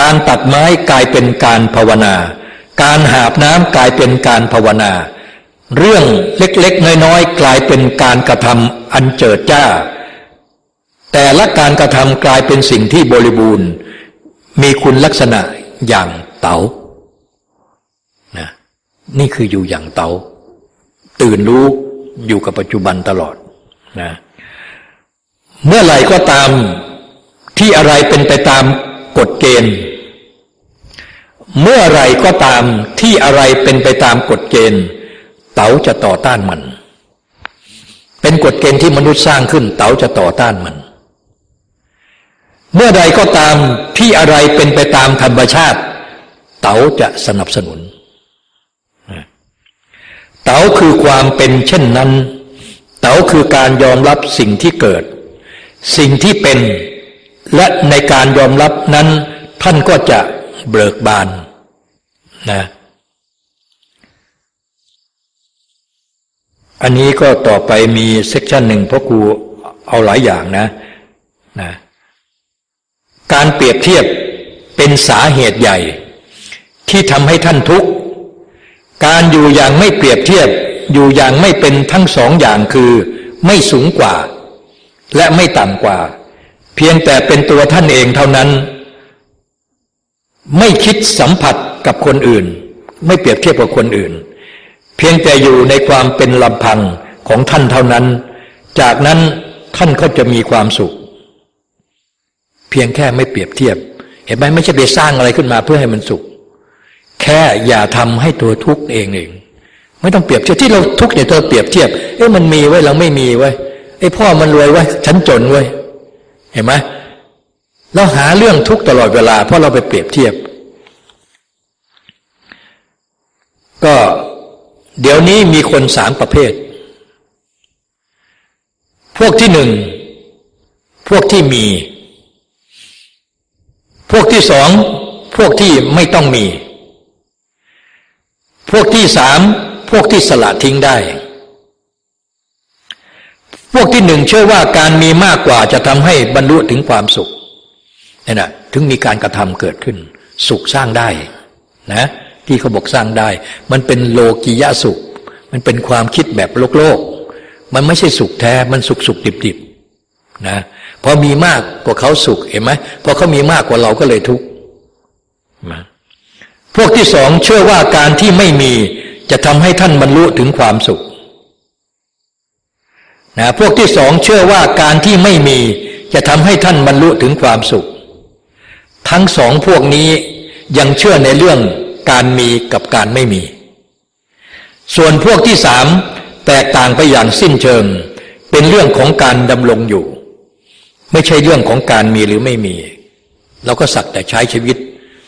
การตัดไม้กลายเป็นการภาวนา การหาบน้ำกลายเป็นการภาวนา เรื่องเล็กๆน้อยๆกลายเป็นการกระทำอันเจิดจ้า แต่ละการกระทำกลายเป็นสิ่งที่บริบูรณ์ มีคุณลักษณะอย่างเตานะนี่คืออยู่อย่างเตาตื่นรู้อยู่กับปัจจุบันตลอดนะเมื่อไหร่ก็ตามที่อะไรเป็นไปตามกฎเกณฑ์ เมื่อไรก็ตามที่อะไรเป็นไปตามกฎเกณฑ์ เต๋าจะต่อต้านมัน เป็นกฎเกณฑ์ที่มนุษย์สร้างขึ้น เต๋าจะต่อต้านมัน เมื่อใดก็ตามที่อะไรเป็นไปตามธรรมชาติ เต๋าจะสนับสนุน เต๋าคือความเป็นเช่นนั้น เต๋าคือการยอมรับสิ่งที่เกิด สิ่งที่เป็น และในการยอมรับนั้น ท่านก็จะเบิกบานนะอันนี้ก็ต่อไปมีเซกชันหนึ่งเพราะครูเอาหลายอย่างนะนะ การเปรียบเทียบเป็นสาเหตุใหญ่ ที่ทำให้ท่านทุกข์ การอยู่อย่างไม่เปรียบเทียบอยู่อย่างไม่เป็นทั้งสองอย่างคือ ไม่สูงกว่า และไม่ต่ำกว่า เพียงแต่เป็นตัวท่านเองเท่านั้น ไม่คิดสัมผัสกับคนอื่น ไม่เปรียบเทียบกับคนอื่น เพียงแต่อยู่ในความเป็นลำพังของท่านเท่านั้น จากนั้นท่านก็จะมีความสุข เพียงแค่ไม่เปรียบเทียบ เห็นไหมไม่ใช่ไปสร้างอะไรขึ้นมาเพื่อให้มันสุข แค่อย่าทำให้ตัวทุกข์เองเองไม่ต้องเปรียบเทียบที่เราทุกข์เนี่ยตัวเปรียบเทียบเอ้มันมีไว้เราไม่มีไว้ไอ้พ่อมันรวยไว้ฉันจนไว้เห็นไหมเราหาเรื่องทุกข์ตลอดเวลา เพราะเราไปเปรียบเทียบ ก็เดี๋ยวนี้มีคนสามประเภท พวกที่หนึ่ง พวกที่มี พวกที่สองพวกที่ไม่ต้องมี พวกที่สามพวกที่สละทิ้งได้ พวกที่หนึ่งเชื่อว่าการมีมากกว่าจะทำให้บรรลุถึงความสุขนี่นะถึงมีการกระทำเกิดขึ้น สุขสร้างได้นะที่เขาบอกสร้างได้ มันเป็นโลกิยะสุข มันเป็นความคิดแบบโลกโลก มันไม่ใช่สุขแท้ มันสุขสุขดิบดิบนะ พอมีมากกว่าเขาสุขเห็นไหมพอเขามีมากกว่าเราก็เลยทุกข์พวกที่สองเชื่อว่าการที่ไม่มีจะทำให้ท่านบรรลุถึงความสุขนะพวกที่สองเชื่อว่าการที่ไม่มีจะทำให้ท่านบรรลุถึงความสุข ทั้งสองพวกนี้ยังเชื่อในเรื่องการมีกับการไม่มี ส่วนพวกที่สามแตกต่างไปอย่างสิ้นเชิง เป็นเรื่องของการดำรงอยู่ ไม่ใช่เรื่องของการมีหรือไม่มี เราก็สักแต่ใช้ชีวิต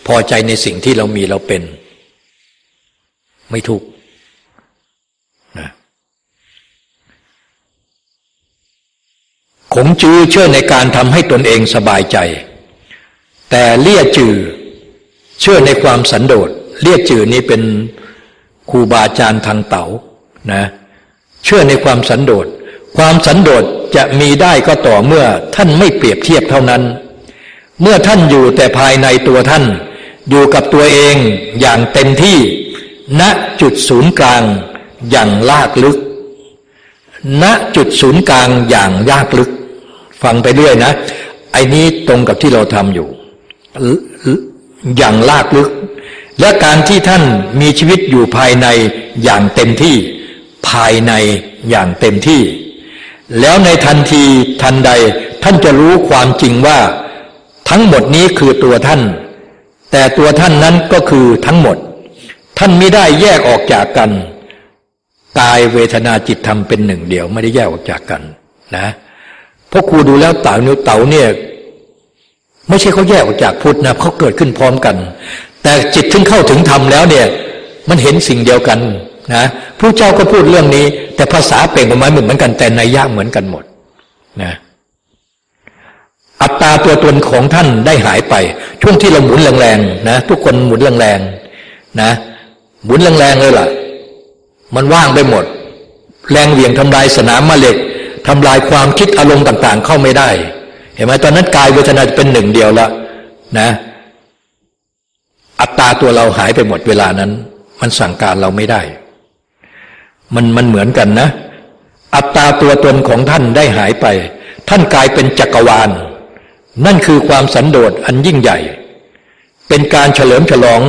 พอใจในสิ่งที่เรามีเราเป็น ไม่ถูกนะขงจื้อเชื่อในการทำให้ตนเองสบายใจ แต่เลี่ยจือเชื่อในความสันโดษเลี่ยจือนี้เป็นครูบาอาจารย์ทางเต๋านะเชื่อในความสันโดษความสันโดษ จะมีได้ก็ต่อเมื่อท่านไม่เปรียบเทียบเท่านั้น เมื่อท่านอยู่แต่ภายในตัวท่าน อยู่กับตัวเองอย่างเต็มที่ ณจุดศูนย์กลางอย่างลากลึก ณจุดศูนย์กลางอย่างยากลึก ฟังไปเรื่อยนะ ไอ้นี้ตรงกับที่เราทำอยู่ อย่างลากลึก และการที่ท่านมีชีวิตอยู่ภายในอย่างเต็มที่ ภายในอย่างเต็มที่ แล้วในทันทีทันใดท่านจะรู้ความจริงว่า ทั้งหมดนี้คือตัวท่าน แต่ตัวท่านนั้นก็คือทั้งหมด ท่านไม่ได้แยกออกจากกันกายเวทนาจิตธรรมเป็นหนึ่งเดียวไม่ได้แยกออกจากกันนะเพราะครูดูแล้วเต่านิ้วเต่าเนี่ยไม่ใช่เขาแยกออกจากพุทธนะเขาเกิดขึ้นพร้อมกัน แต่จิตถึงเข้าถึงธรรมแล้วเนี่ย มันเห็นสิ่งเดียวกัน นะพระเจ้าก็พูดเรื่องนี้ แต่ภาษาเปล่งออกมาเหมือนกันแต่ในยะเหมือนกันหมดนะอัตตาตัวตนของท่านได้หายไป ช่วงที่เราหมุนแรงๆนะทุกคนหมุนแรงๆนะหมุนแรงๆเลยล่ะ มันว่างไปหมด แรงเหวี่ยงทำลายสนามมาเหล็กทำลายความคิดอารมณ์ต่าง ๆ เข้าไม่ได้ เห็นไหมตอนนั้นกายเวทนาเป็นหนึ่งเดียวล้วนะอัตตาตัวเราหายไปหมดเวลานั้น มันสั่งการเราไม่ได้ มันมันเหมือนกันนะ อัตตาตัวตนของท่านได้หายไป ท่านกลายเป็นจักรวาล นั่นคือความสันโดษอันยิ่งใหญ่ เป็นการเฉลิมฉลอง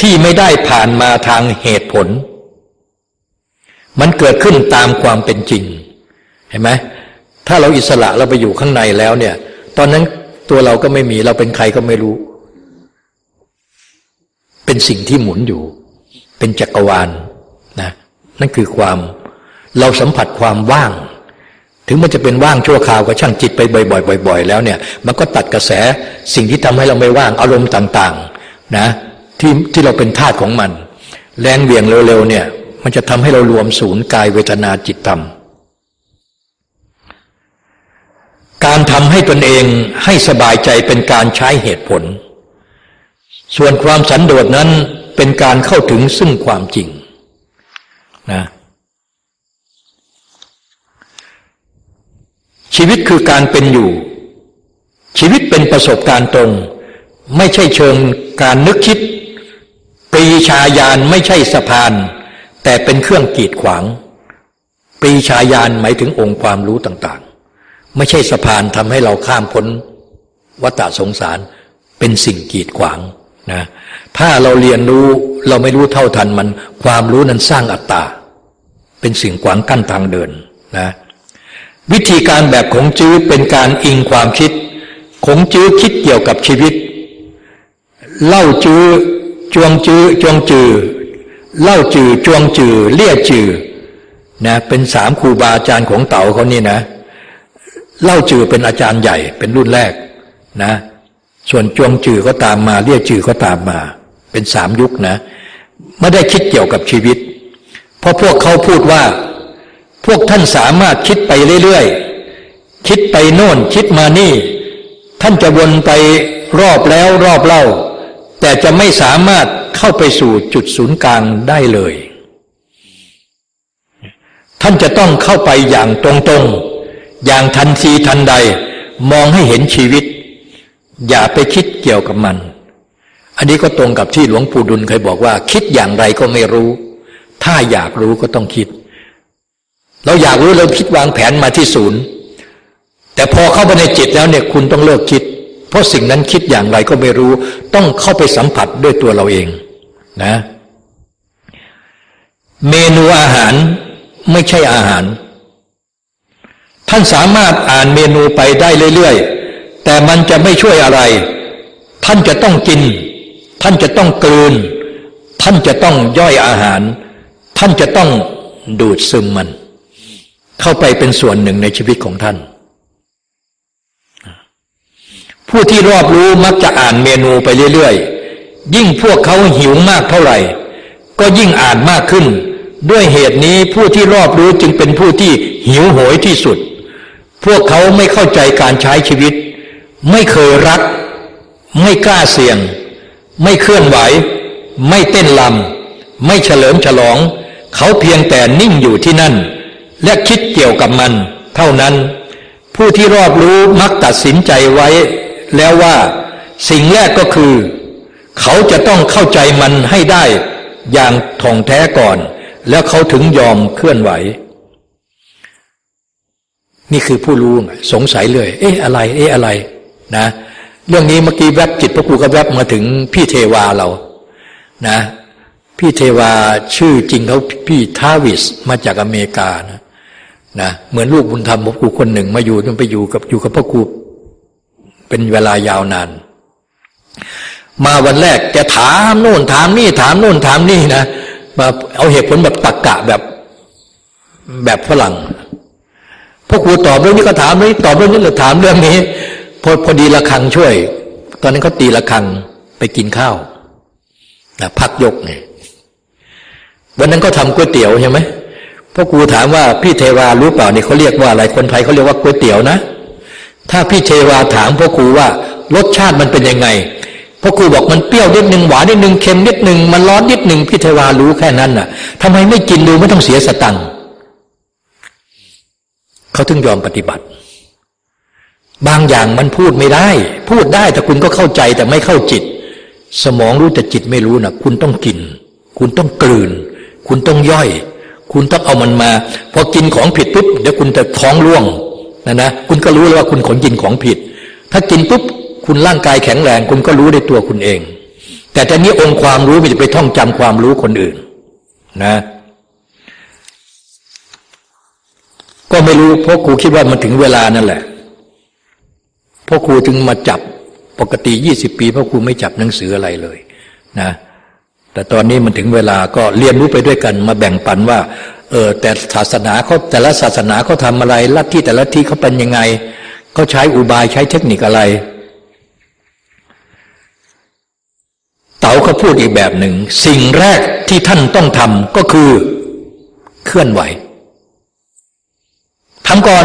ที่ไม่ได้ผ่านมาทางเหตุผล มันเกิดขึ้นตามความเป็นจริง เห็นไหมถ้าเราอิสระเราไปอยู่ข้างในแล้วเนี่ย ตอนนั้นตัวเราก็ไม่มีเราเป็นใครก็ไม่รู้ เป็นสิ่งที่หมุนอยู่ เป็นจักรวาล นั่นคือความ เราสัมผัสความว่าง ถึงมันจะเป็นว่างชั่วคราวก็ช่างจิตไปบ่อยๆบ่อยๆแล้วเนี่ย มันก็ตัดกระแสสิ่งที่ทำให้เราไม่ว่างอารมณ์ต่างๆ นะที่ที่เราเป็นธาตุของมัน แรงเบี่ยงเร็วๆเนี่ย มันจะทำให้เรารวมศูนย์กายเวทนาจิตธรรมการทำให้ตนเองให้สบายใจเป็นการใช้เหตุผล ส่วนความสันโดษนั้นเป็นการเข้าถึงซึ่งความจริง นะชีวิตคือการเป็นอยู่ ชีวิตเป็นประสบการณ์ตรง ไม่ใช่เชิงการนึกคิดปรีชาญาณไม่ใช่สะพาน แต่เป็นเครื่องกีดขวาง ปรีชาญาณหมายถึงองค์ความรู้ต่างๆ ไม่ใช่สะพานทำให้เราข้ามพ้นวัฏสงสารเป็นสิ่งกีดขวางนะถ้าเราเรียนรู้เราไม่รู้เท่าทันมัน ความรู้นั้นสร้างอัตตา เป็นสิ่งขวางกั้นทางเดินนะวิธีการแบบของจื้อเป็นการอิงความคิด ของจื้อคิดเกี่ยวกับชีวิต เล่าจื้อจวงจื้อจวงจือ เล่าจือจวงจือ เลี่ยจือนะเป็นสามครูบาอาจารย์ของเต่าเขานี่นะ เล่าจือเป็นอาจารย์ใหญ่เป็นรุ่นแรกนะ ส่วนจวงจือก็ตามมา เลี่ยจือก็ตามมา เป็นสามยุคนะไม่ได้คิดเกี่ยวกับชีวิต ราะพวกเขาพูดว่า พวกท่านสามารถคิดไปเรื่อยๆ คิดไปโน่นคิดมานี่ ท่านจะวนไปรอบแล้วรอบเล่า แต่จะไม่สามารถเข้าไปสู่จุดศูนย์กลางได้เลย ท่านจะต้องเข้าไปอย่างตรงๆ อย่างทันทีทันใด มองให้เห็นชีวิต อย่าไปคิดเกี่ยวกับมัน อันนี้ก็ตรงกับที่หลวงปู่ดุลเคยบอกว่า คิดอย่างไรก็ไม่รู้ ถ้าอยากรู้ก็ต้องคิด เราอยากรู้เราคิดวางแผนมาที่ศูนย์ แต่พอเข้าไปในจิตแล้วเนี่ยคุณต้องเลิกคิด เพราะสิ่งนั้นคิดอย่างไรก็ไม่รู้ ต้องเข้าไปสัมผัสด้วยตัวเราเองนะ เมนูอาหารไม่ใช่อาหาร ท่านสามารถอ่านเมนูไปได้เรื่อยๆ แต่มันจะไม่ช่วยอะไร ท่านจะต้องกิน ท่านจะต้องกลืน ท่านจะต้องย่อยอาหาร ท่านจะต้องดูดซึมมัน เข้าไปเป็นส่วนหนึ่งในชีวิตของท่าน ผู้ที่รอบรู้มักจะอ่านเมนูไปเรื่อยๆ ยิ่งพวกเขาหิวมากเท่าไหร่ ก็ยิ่งอ่านมากขึ้น ด้วยเหตุนี้ผู้ที่รอบรู้จึงเป็นผู้ที่หิวโหยที่สุด พวกเขาไม่เข้าใจการใช้ชีวิต ไม่เคยรัก ไม่กล้าเสี่ยง ไม่เคลื่อนไหว ไม่เต้นลำไม่เฉลิมฉลอง เขาเพียงแต่นิ่งอยู่ที่นั่น และคิดเกี่ยวกับมัน เท่านั้น ผู้ที่รอบรู้มักตัดสินใจไว้ แล้วว่าสิ่งแรกก็คือ เขาจะต้องเข้าใจมันให้ได้ อย่างท่องแท้ก่อน แล้วเขาถึงยอมเคลื่อนไหว นี่คือผู้รู้สงสัยเลย เอ๊ะอะไร เอ๊ะอะไรนะเรื่องนี้เมื่อกี้แวบจิตพระครูก็แวบมาถึงพี่เทวาเรา นะ พี่เทวาชื่อจริงเขาพี่ทาวิสมาจากอเมริกานะนะเหมือนลูกบุญธรรมพ่อครูคนหนึ่งมาอยู่จนไปอยู่กับอยู่กับพ่อครูเป็นเวลายาวนาน มาวันแรกแกถามโน่นถามนี่ถามโน่นถามนี่นะมาเอาเหตุผลแบบตักกะแบบแบบฝรั่งพ่อครูตอบเรื่องนี้ก็ถามเรื่องนี้ตอบเรื่องนี้หรือถามเรื่องนี้พอพอดีละคังช่วย ตอนนั้นเขาตีละคังไปกินข้าวนะพักยกเนี่ย วันนั้นก็ทำก๋วยเตี๋ยวใช่ไหมพ่อครูถามว่าพี่เทวารู้เปล่านี่เขาเรียกว่าอะไรคนไทยเขาเรียกว่าก๋วยเตี๋ยวนะ ถ้าพี่เทวาถามพ่อครูว่ารสชาติมันเป็นยังไงพ่อครูบอกมันเปรี้ยวนิดหนึ่งหวานนิดหนึ่งเค็มนิดหนึ่งมันร้อนนิดหนึ่งพี่เทวารู้แค่นั้นน่ะทำไมไม่กินดูไม่ต้องเสียสตังค์เขาถึงยอมปฏิบัติ บางอย่างมันพูดไม่ได้ พูดได้แต่คุณก็เข้าใจแต่ไม่เข้าจิต สมองรู้แต่จิตไม่รู้นะคุณต้องกิน คุณต้องกลืน คุณต้องย่อย คุณต้องเอามันมา พอกินของผิดปุ๊บเดี๋ยวคุณจะท้องร่วงนะนะคุณก็รู้แล้วว่าคุณขนกินของผิด ถ้ากินปุ๊บคุณร่างกายแข็งแรง คุณก็รู้ในตัวคุณเอง แต่ตอนนี้องค์ความรู้มันจะไปท่องจำความรู้คนอื่น นะ ก็ไม่รู้เพราะครูคิดว่ามันถึงเวลานั่นแหละพ่อครูจึงมาจับปกติยี่สิบปีพ่อครูไม่จับหนังสืออะไรเลย นะ แต่ตอนนี้มันถึงเวลาก็เรียนรู้ไปด้วยกัน มาแบ่งปันว่า เออแต่ศาสนาเขาแต่ละศาสนาเขาทาอะไร ลัทธิแต่ละที่เขาเป็นยังไงเขาใช้อุบายใช้เทคนิคอะไร เต๋าเขาพูดอีกแบบหนึ่ง สิ่งแรกที่ท่านต้องทำก็คือเคลื่อนไหวทำก่อน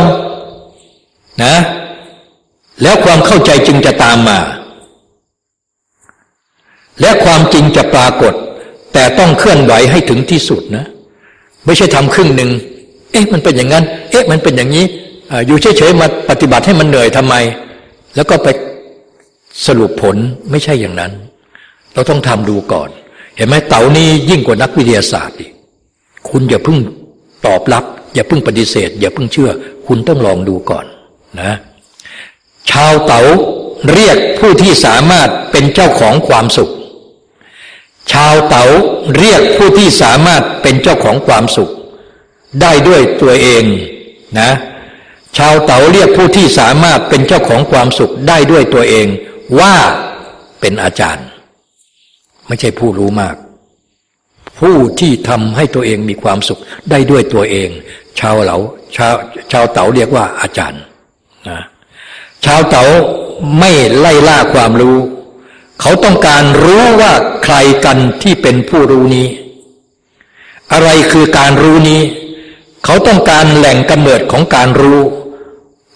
นะ แล้วความเข้าใจจึงจะตามมา และความจริงจะปรากฏ แต่ต้องเคลื่อนไหวให้ถึงที่สุดนะ ไม่ใช่ทำครึ่งหนึ่งเอ๊ะมันเป็นอย่างนั้น เอ๊ะมันเป็นอย่างนี้อยู่เฉยๆมาปฏิบัติให้มันเหนื่อยทำไม แล้วก็ไปสรุปผลไม่ใช่อย่างนั้น เราต้องทำดูก่อน เห็นไหมเต่านี้ยิ่งกว่านักวิทยาศาสตร์อีกคุณอย่าเพิ่งตอบรับ อย่าเพิ่งปฏิเสธ อย่าเพิ่งเชื่อ คุณต้องลองดูก่อนนะ ชาวเต๋าเรียกผู้ที่สามารถเป็นเจ้าของความสุข ชาวเต๋าเรียกผู้ที่สามารถเป็นเจ้าของความสุข ได้ด้วยตัวเองนะชาวเต๋าเรียกผู้ที่สามารถเป็นเจ้าของความสุขได้ด้วยตัวเอง ว่าเป็นอาจารย์ ไม่ใช่ผู้รู้มาก ผู้ที่ทำให้ตัวเองมีความสุขได้ด้วยตัวเอง ชาวเหลาชาวชาวเต๋าเรียกว่าอาจารย์นะชาวเต๋าไม่ไล่ล่าความรู้ เขาต้องการรู้ว่าใครกันที่เป็นผู้รู้นี้ อะไรคือการรู้นี้ เขาต้องการแหล่งกำเนิดของการรู้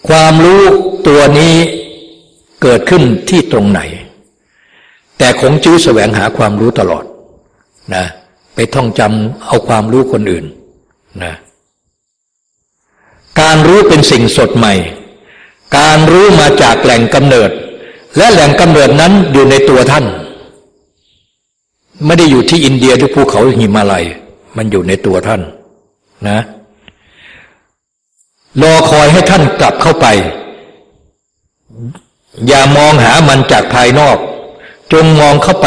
ความรู้ตัวนี้เกิดขึ้นที่ตรงไหน แต่คงจื้อแสวงหาความรู้ตลอดนะไปท่องจำเอาความรู้คนอื่นนะการรู้เป็นสิ่งสดใหม่ การรู้มาจากแหล่งกำเนิด และแหล่งกำเนิดนั้นอยู่ในตัวท่าน ไม่ได้อยู่ที่อินเดียที่ภูเขาหิมาลัย มันอยู่ในตัวท่านนะรอคอยให้ท่านกลับเข้าไป อย่ามองหามันจากภายนอก จงมองเข้าไป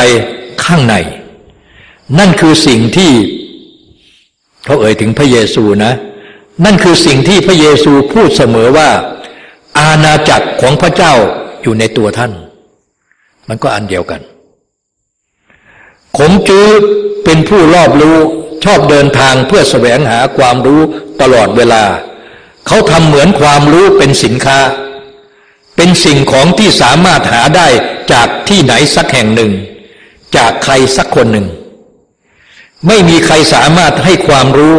ข้างใน นั่นคือสิ่งที่เขาเอ่ยถึงพระเยซูนะ นั่นคือสิ่งที่พระเยซูพูดเสมอว่า อาณาจักรของพระเจ้า อยู่ในตัวท่าน มันก็อันเดียวกันขงจื้อเป็นผู้รอบรู้ชอบเดินทางเพื่อแสวงหาความรู้ตลอดเวลา เขาทำเหมือนความรู้เป็นสินค้า เป็นสิ่งของที่สามารถหาได้จากที่ไหนสักแห่งหนึ่ง จากใครสักคนหนึ่ง ไม่มีใครสามารถให้ความรู้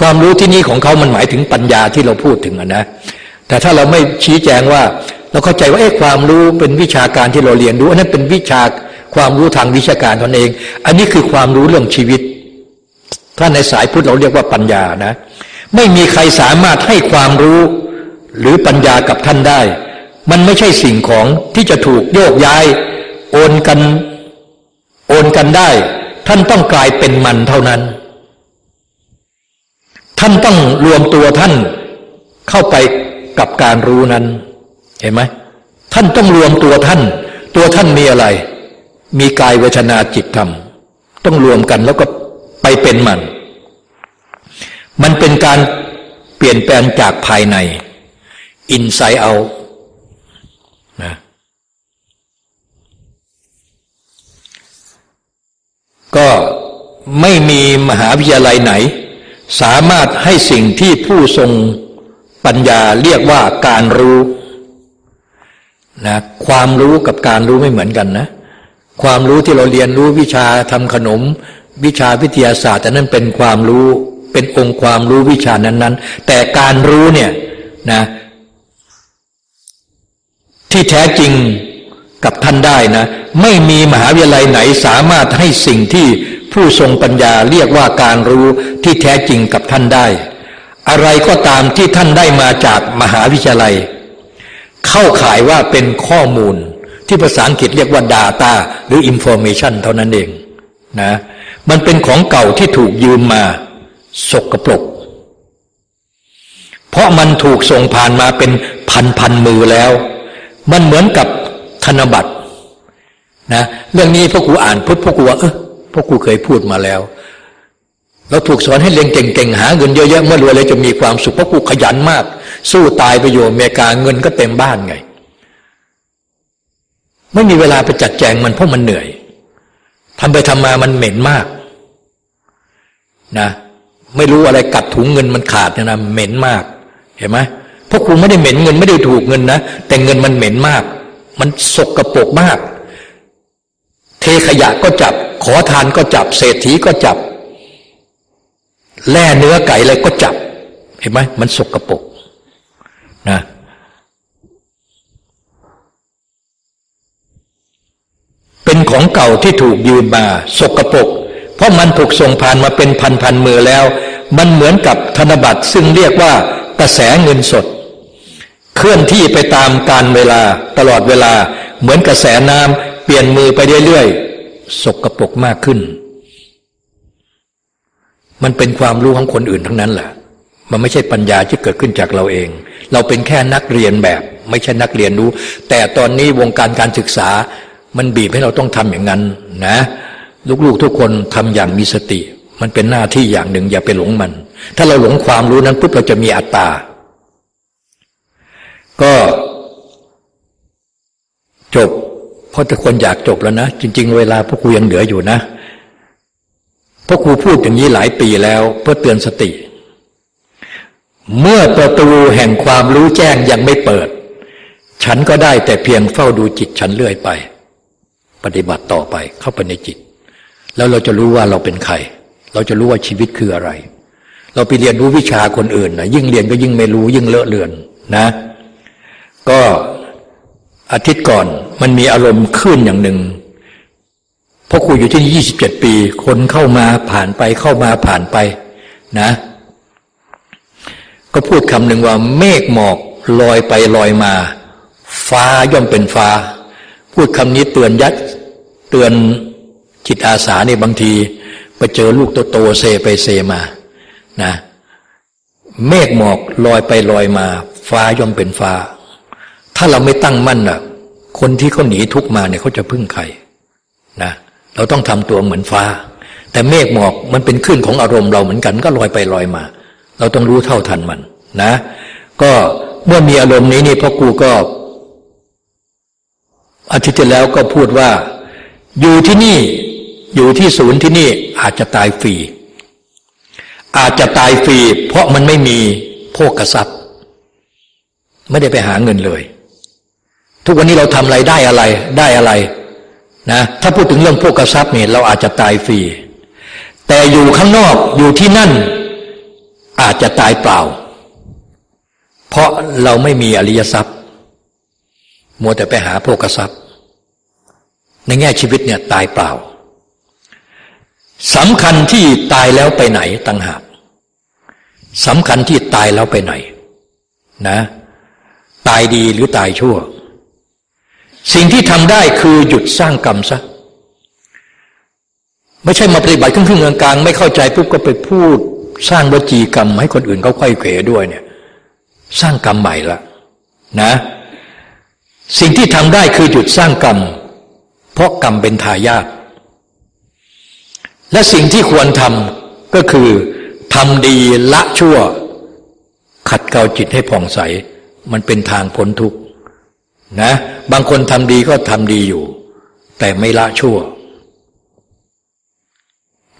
ความรู้ที่นี่ของเขามันหมายถึงปัญญาที่เราพูดถึงนะแต่ถ้าเราไม่ชี้แจงว่า เราเข้าใจว่าเอ๊ะความรู้เป็นวิชาการที่เราเรียนรู้อันนั้นเป็นวิชาความรู้ทางวิชาการตนเอง อันนี้คือความรู้เรื่องชีวิต ถ้าในสายพุทธเราเรียกว่าปัญญานะ ไม่มีใครสามารถให้ความรู้หรือปัญญากับท่านได้ มันไม่ใช่สิ่งของที่จะถูกโยกย้าย โอนกันโอนกันได้ ท่านต้องกลายเป็นมันเท่านั้น ท่านต้องรวมตัวท่านเข้าไปกับการรู้นั้น เห็นไหมท่านต้องรวมตัวท่าน ตัวท่านมีอะไร มีกายเวทนาจิตธรรม ต้องรวมกันแล้วก็ไปเป็นมัน มันเป็นการเปลี่ยนแปลงจากภายใน อินไซต์เอานะก็ไม่มีมหาวิทยาลัยไหน สามารถให้สิ่งที่ผู้ทรงปัญญาเรียกว่าการรู้ นะความรู้กับการรู้ไม่เหมือนกันนะ ความรู้ที่เราเรียนรู้วิชาทำขนม วิชาวิทยาศาสตร์แต่นั้นเป็นความรู้เป็นองค์ความรู้วิชานั้นๆ แต่การรู้เนี่ยนะที่แท้จริงกับท่านได้นะ ไม่มีมหาวิทยาลัยไหนสามารถให้สิ่งที่ผู้ทรงปัญญาเรียกว่าการรู้ที่แท้จริงกับท่านได้ อะไรก็ตามที่ท่านได้มาจากมหาวิทยาลัย เข้าข่ายว่าเป็นข้อมูล ที่ภาษาอังกฤษเรียกว่า Data หรือ Information เท่านั้นเองนะมันเป็นของเก่าที่ถูกยืมมาสกปรกเพราะมันถูกส่งผ่านมาเป็นพันพันมือแล้ว มันเหมือนกับธนบัตรนะเรื่องนี้พ่อครูอ่านพุทธพ่อครูว่าเออพ่อครูเคยพูดมาแล้ว เราถูกสอนให้เรียนเก่งๆ หาเงินเยอะๆ เมื่อรวยเลยจะมีความสุขเพราะกูขยันมาก สู้ตายไปอยู่อเมริกาเงินก็เต็มบ้านไง ไม่มีเวลาไปจัดแจงมันเพราะมันเหนื่อยทำไปทำมามันเหม็นมากนะไม่รู้อะไรกัดถุงเงินมันขาดเนี่ยนะเหม็นมาก เห็นไหมเพราะครูไม่ได้เหม็นเงินไม่ได้ถูกเงินนะแต่เงินมันเหม็นมาก มันสกระปกมาก เทขยะก็จับ ขอทานก็จับ เศรษฐีก็จับ แล่เนื้อไก่อะไรก็จับ เห็นไหมมันสกระปกนะเป็นของเก่าที่ถูกยืมมาสกรปรกเพราะมันถูกส่งผ่านมาเป็นพันพันมือแล้ว มันเหมือนกับธนบัตรซึ่งเรียกว่ากระแสเงินสด เคลื่อนที่ไปตามการเวลาตลอดเวลา เหมือนกระแสน้ำเปลี่ยนมือไปเรื่อยๆสกรปรกมากขึ้น มันเป็นความรู้ของคนอื่นทั้งนั้นแหละมันไม่ใช่ปัญญาที่เกิดขึ้นจากเราเอง เราเป็นแค่นักเรียนแบบ ไม่ใช่นักเรียนรู้ แต่ตอนนี้วงการการศึกษา มันบีบให้เราต้องทำอย่างนั้นนะ ลูกๆทุกคนทำอย่างมีสติ มันเป็นหน้าที่อย่างหนึ่งอย่าไปหลงมัน ถ้าเราหลงความรู้นั้นปุ๊บเราจะมีอัตตา ก็จบเพราะทุกคนอยากจบแล้วนะ จริง ๆ เวลาพวกครูยังเหลืออยู่นะ พวกครูพูดอย่างนี้หลายปีแล้ว เพื่อเตือนสติ เมื่อประตูแห่งความรู้แจ้งยังไม่เปิด ฉันก็ได้แต่เพียงเฝ้าดูจิตฉันเรื่อยไป ปฏิบัติต่อไปเข้าไปในจิต แล้วเราจะรู้ว่าเราเป็นใคร เราจะรู้ว่าชีวิตคืออะไร เราไปเรียนรู้วิชาคนอื่นนะยิ่งเรียนก็ยิ่งไม่รู้ยิ่งเลอะเลือนนะ ก็อาทิตย์ก่อนมันมีอารมณ์ขึ้นอย่างหนึ่ง ครูอยู่ที่นี่ยี่สิบเจ็ดปี คนเข้ามาผ่านไปเข้ามาผ่านไปนะ ก็พูดคำหนึ่งว่าเมฆหมอกลอยไปลอยมา ฟ้าย่อมเป็นฟ้า พูดคำนี้เตือนยัดเตือนจิตอาสาเนี่ยบางทีไปเจอลูกโตๆเซไปเซมานะเมฆหมอกลอยไปลอยมา ฟ้าย่อมเป็นฟ้า ถ้าเราไม่ตั้งมั่นอะ คนที่เขาหนีทุกมาเนี่ยเขาจะพึ่งใครนะ เราต้องทำตัวเหมือนฟ้า แต่เมฆหมอกมันเป็นขึ้นของอารมณ์เราเหมือนกันก็ลอยไปลอยมา เราต้องรู้เท่าทันมันนะ ก็เมื่อมีอารมณ์นี้นี่พ่อกูก็อาทิตย์ที่แล้วก็พูดว่า อยู่ที่นี่อยู่ที่ศูนย์ที่นี่อาจจะตายฟรีอาจจะตายฟรีเพราะมันไม่มีโภกทรัพย์ ไม่ได้ไปหาเงินเลย ทุกวันนี้เราทำอะไรได้อะไรได้อะไร นะถ้าพูดถึงเรื่องโภกทรัพย์เนี่ยเราอาจจะตายฟรี แต่อยู่ข้างนอกอยู่ที่นั่นอาจจะตายเปล่า เพราะเราไม่มีอริยทรัพย์มัวแต่ไปหาโภกทรัพย์ในแง่ชีวิตเนี่ยตายเปล่าสำคัญที่ตายแล้วไปไหนต่างหากสำคัญที่ตายแล้วไปไหนนะ ตายดีหรือตายชั่ว สิ่งที่ทำได้คือหยุดสร้างกรรมซะไม่ใช่มาปฏิบัติครึ่งๆกลางๆไม่เข้าใจปุ๊บก็ไปพูดสร้างวจีกรรมให้คนอื่นเขาค่อยเขวด้วยเนี่ย สร้างกรรมใหม่ละนะ สิ่งที่ทำได้คือหยุดสร้างกรรม เพราะกรรมเป็นทายาทและสิ่งที่ควรทำก็คือทำดีละชั่ว ขัดเกลาจิตให้ผ่องใส มันเป็นทางพ้นทุกข์ นะ บางคนทำดีก็ทำดีอยู่ แต่ไม่ละชั่ว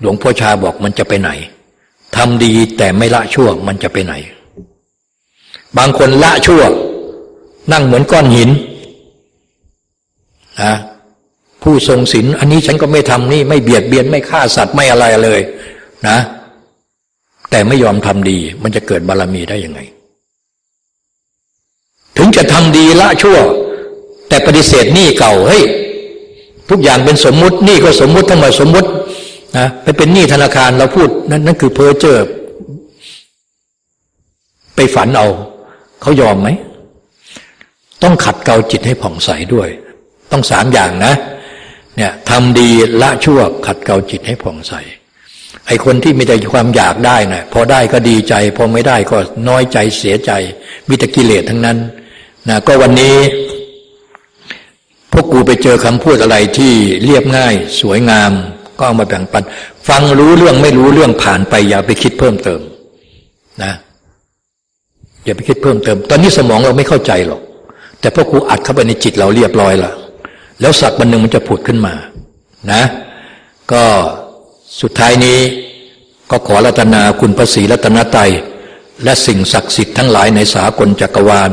หลวงพ่อชาบอกมันจะไปไหนทำดีแต่ไม่ละชั่วมันจะไปไหน บางคนละชั่ว นั่งเหมือนก้อนหินนะผู้ทรงศีลอันนี้ฉันก็ไม่ทำนี่ไม่เบียดเบียนไม่ฆ่าสัตว์ไม่อะไรเลยนะ แต่ไม่ยอมทำดี มันจะเกิดบารรมีได้ยังไง ถึงจะทำดีละชั่ว แต่ปฏิเสธหนี้เก่าเฮ้ยทุกอย่างเป็นสมมุติหนี้ก็สมมุติทั้งหมดสมมุตินะไปเป็นหนี้ธนาคารเราพูดนั่นนั่นคือเพ้อเจ้อไปฝันเอา เขายอมไหม ต้องขัดเกลาจิตให้ผ่องใสด้วย ต้องสามอย่างนะเนี่ยทำดีละชั่วขัดเกลาจิตให้ผ่องใส ไอคนที่มีแต่ความอยากได้นะ่ะพอได้ก็ดีใจ พอไม่ได้ก็น้อยใจเสียใจมีแต่กิเลสทั้งนั้นนะก็วันนี้ กกูไปเจอคำพูดอะไรที่เรียบง่าย สวยงาม ก็เอามาแบ่งปัน ฟังรู้เรื่องไม่รู้เรื่องผ่านไปอย่าไปคิดเพิ่มเติม นะ อย่าไปคิดเพิ่มเติม ตอนนี้สมองเราไม่เข้าใจหรอก แต่พวกกูอัดเข้าไปในจิตเราเรียบร้อยล้วแล้วสักวันหนึ่งมันจะผุดขึ้นมา นะ ก็สุดท้ายนี้ก็ขอรัตนาคุณพระศรีรัตนตรัยและสิ่งศักดิ์สิทธิ์ทั้งหลายในสากลจักรวาล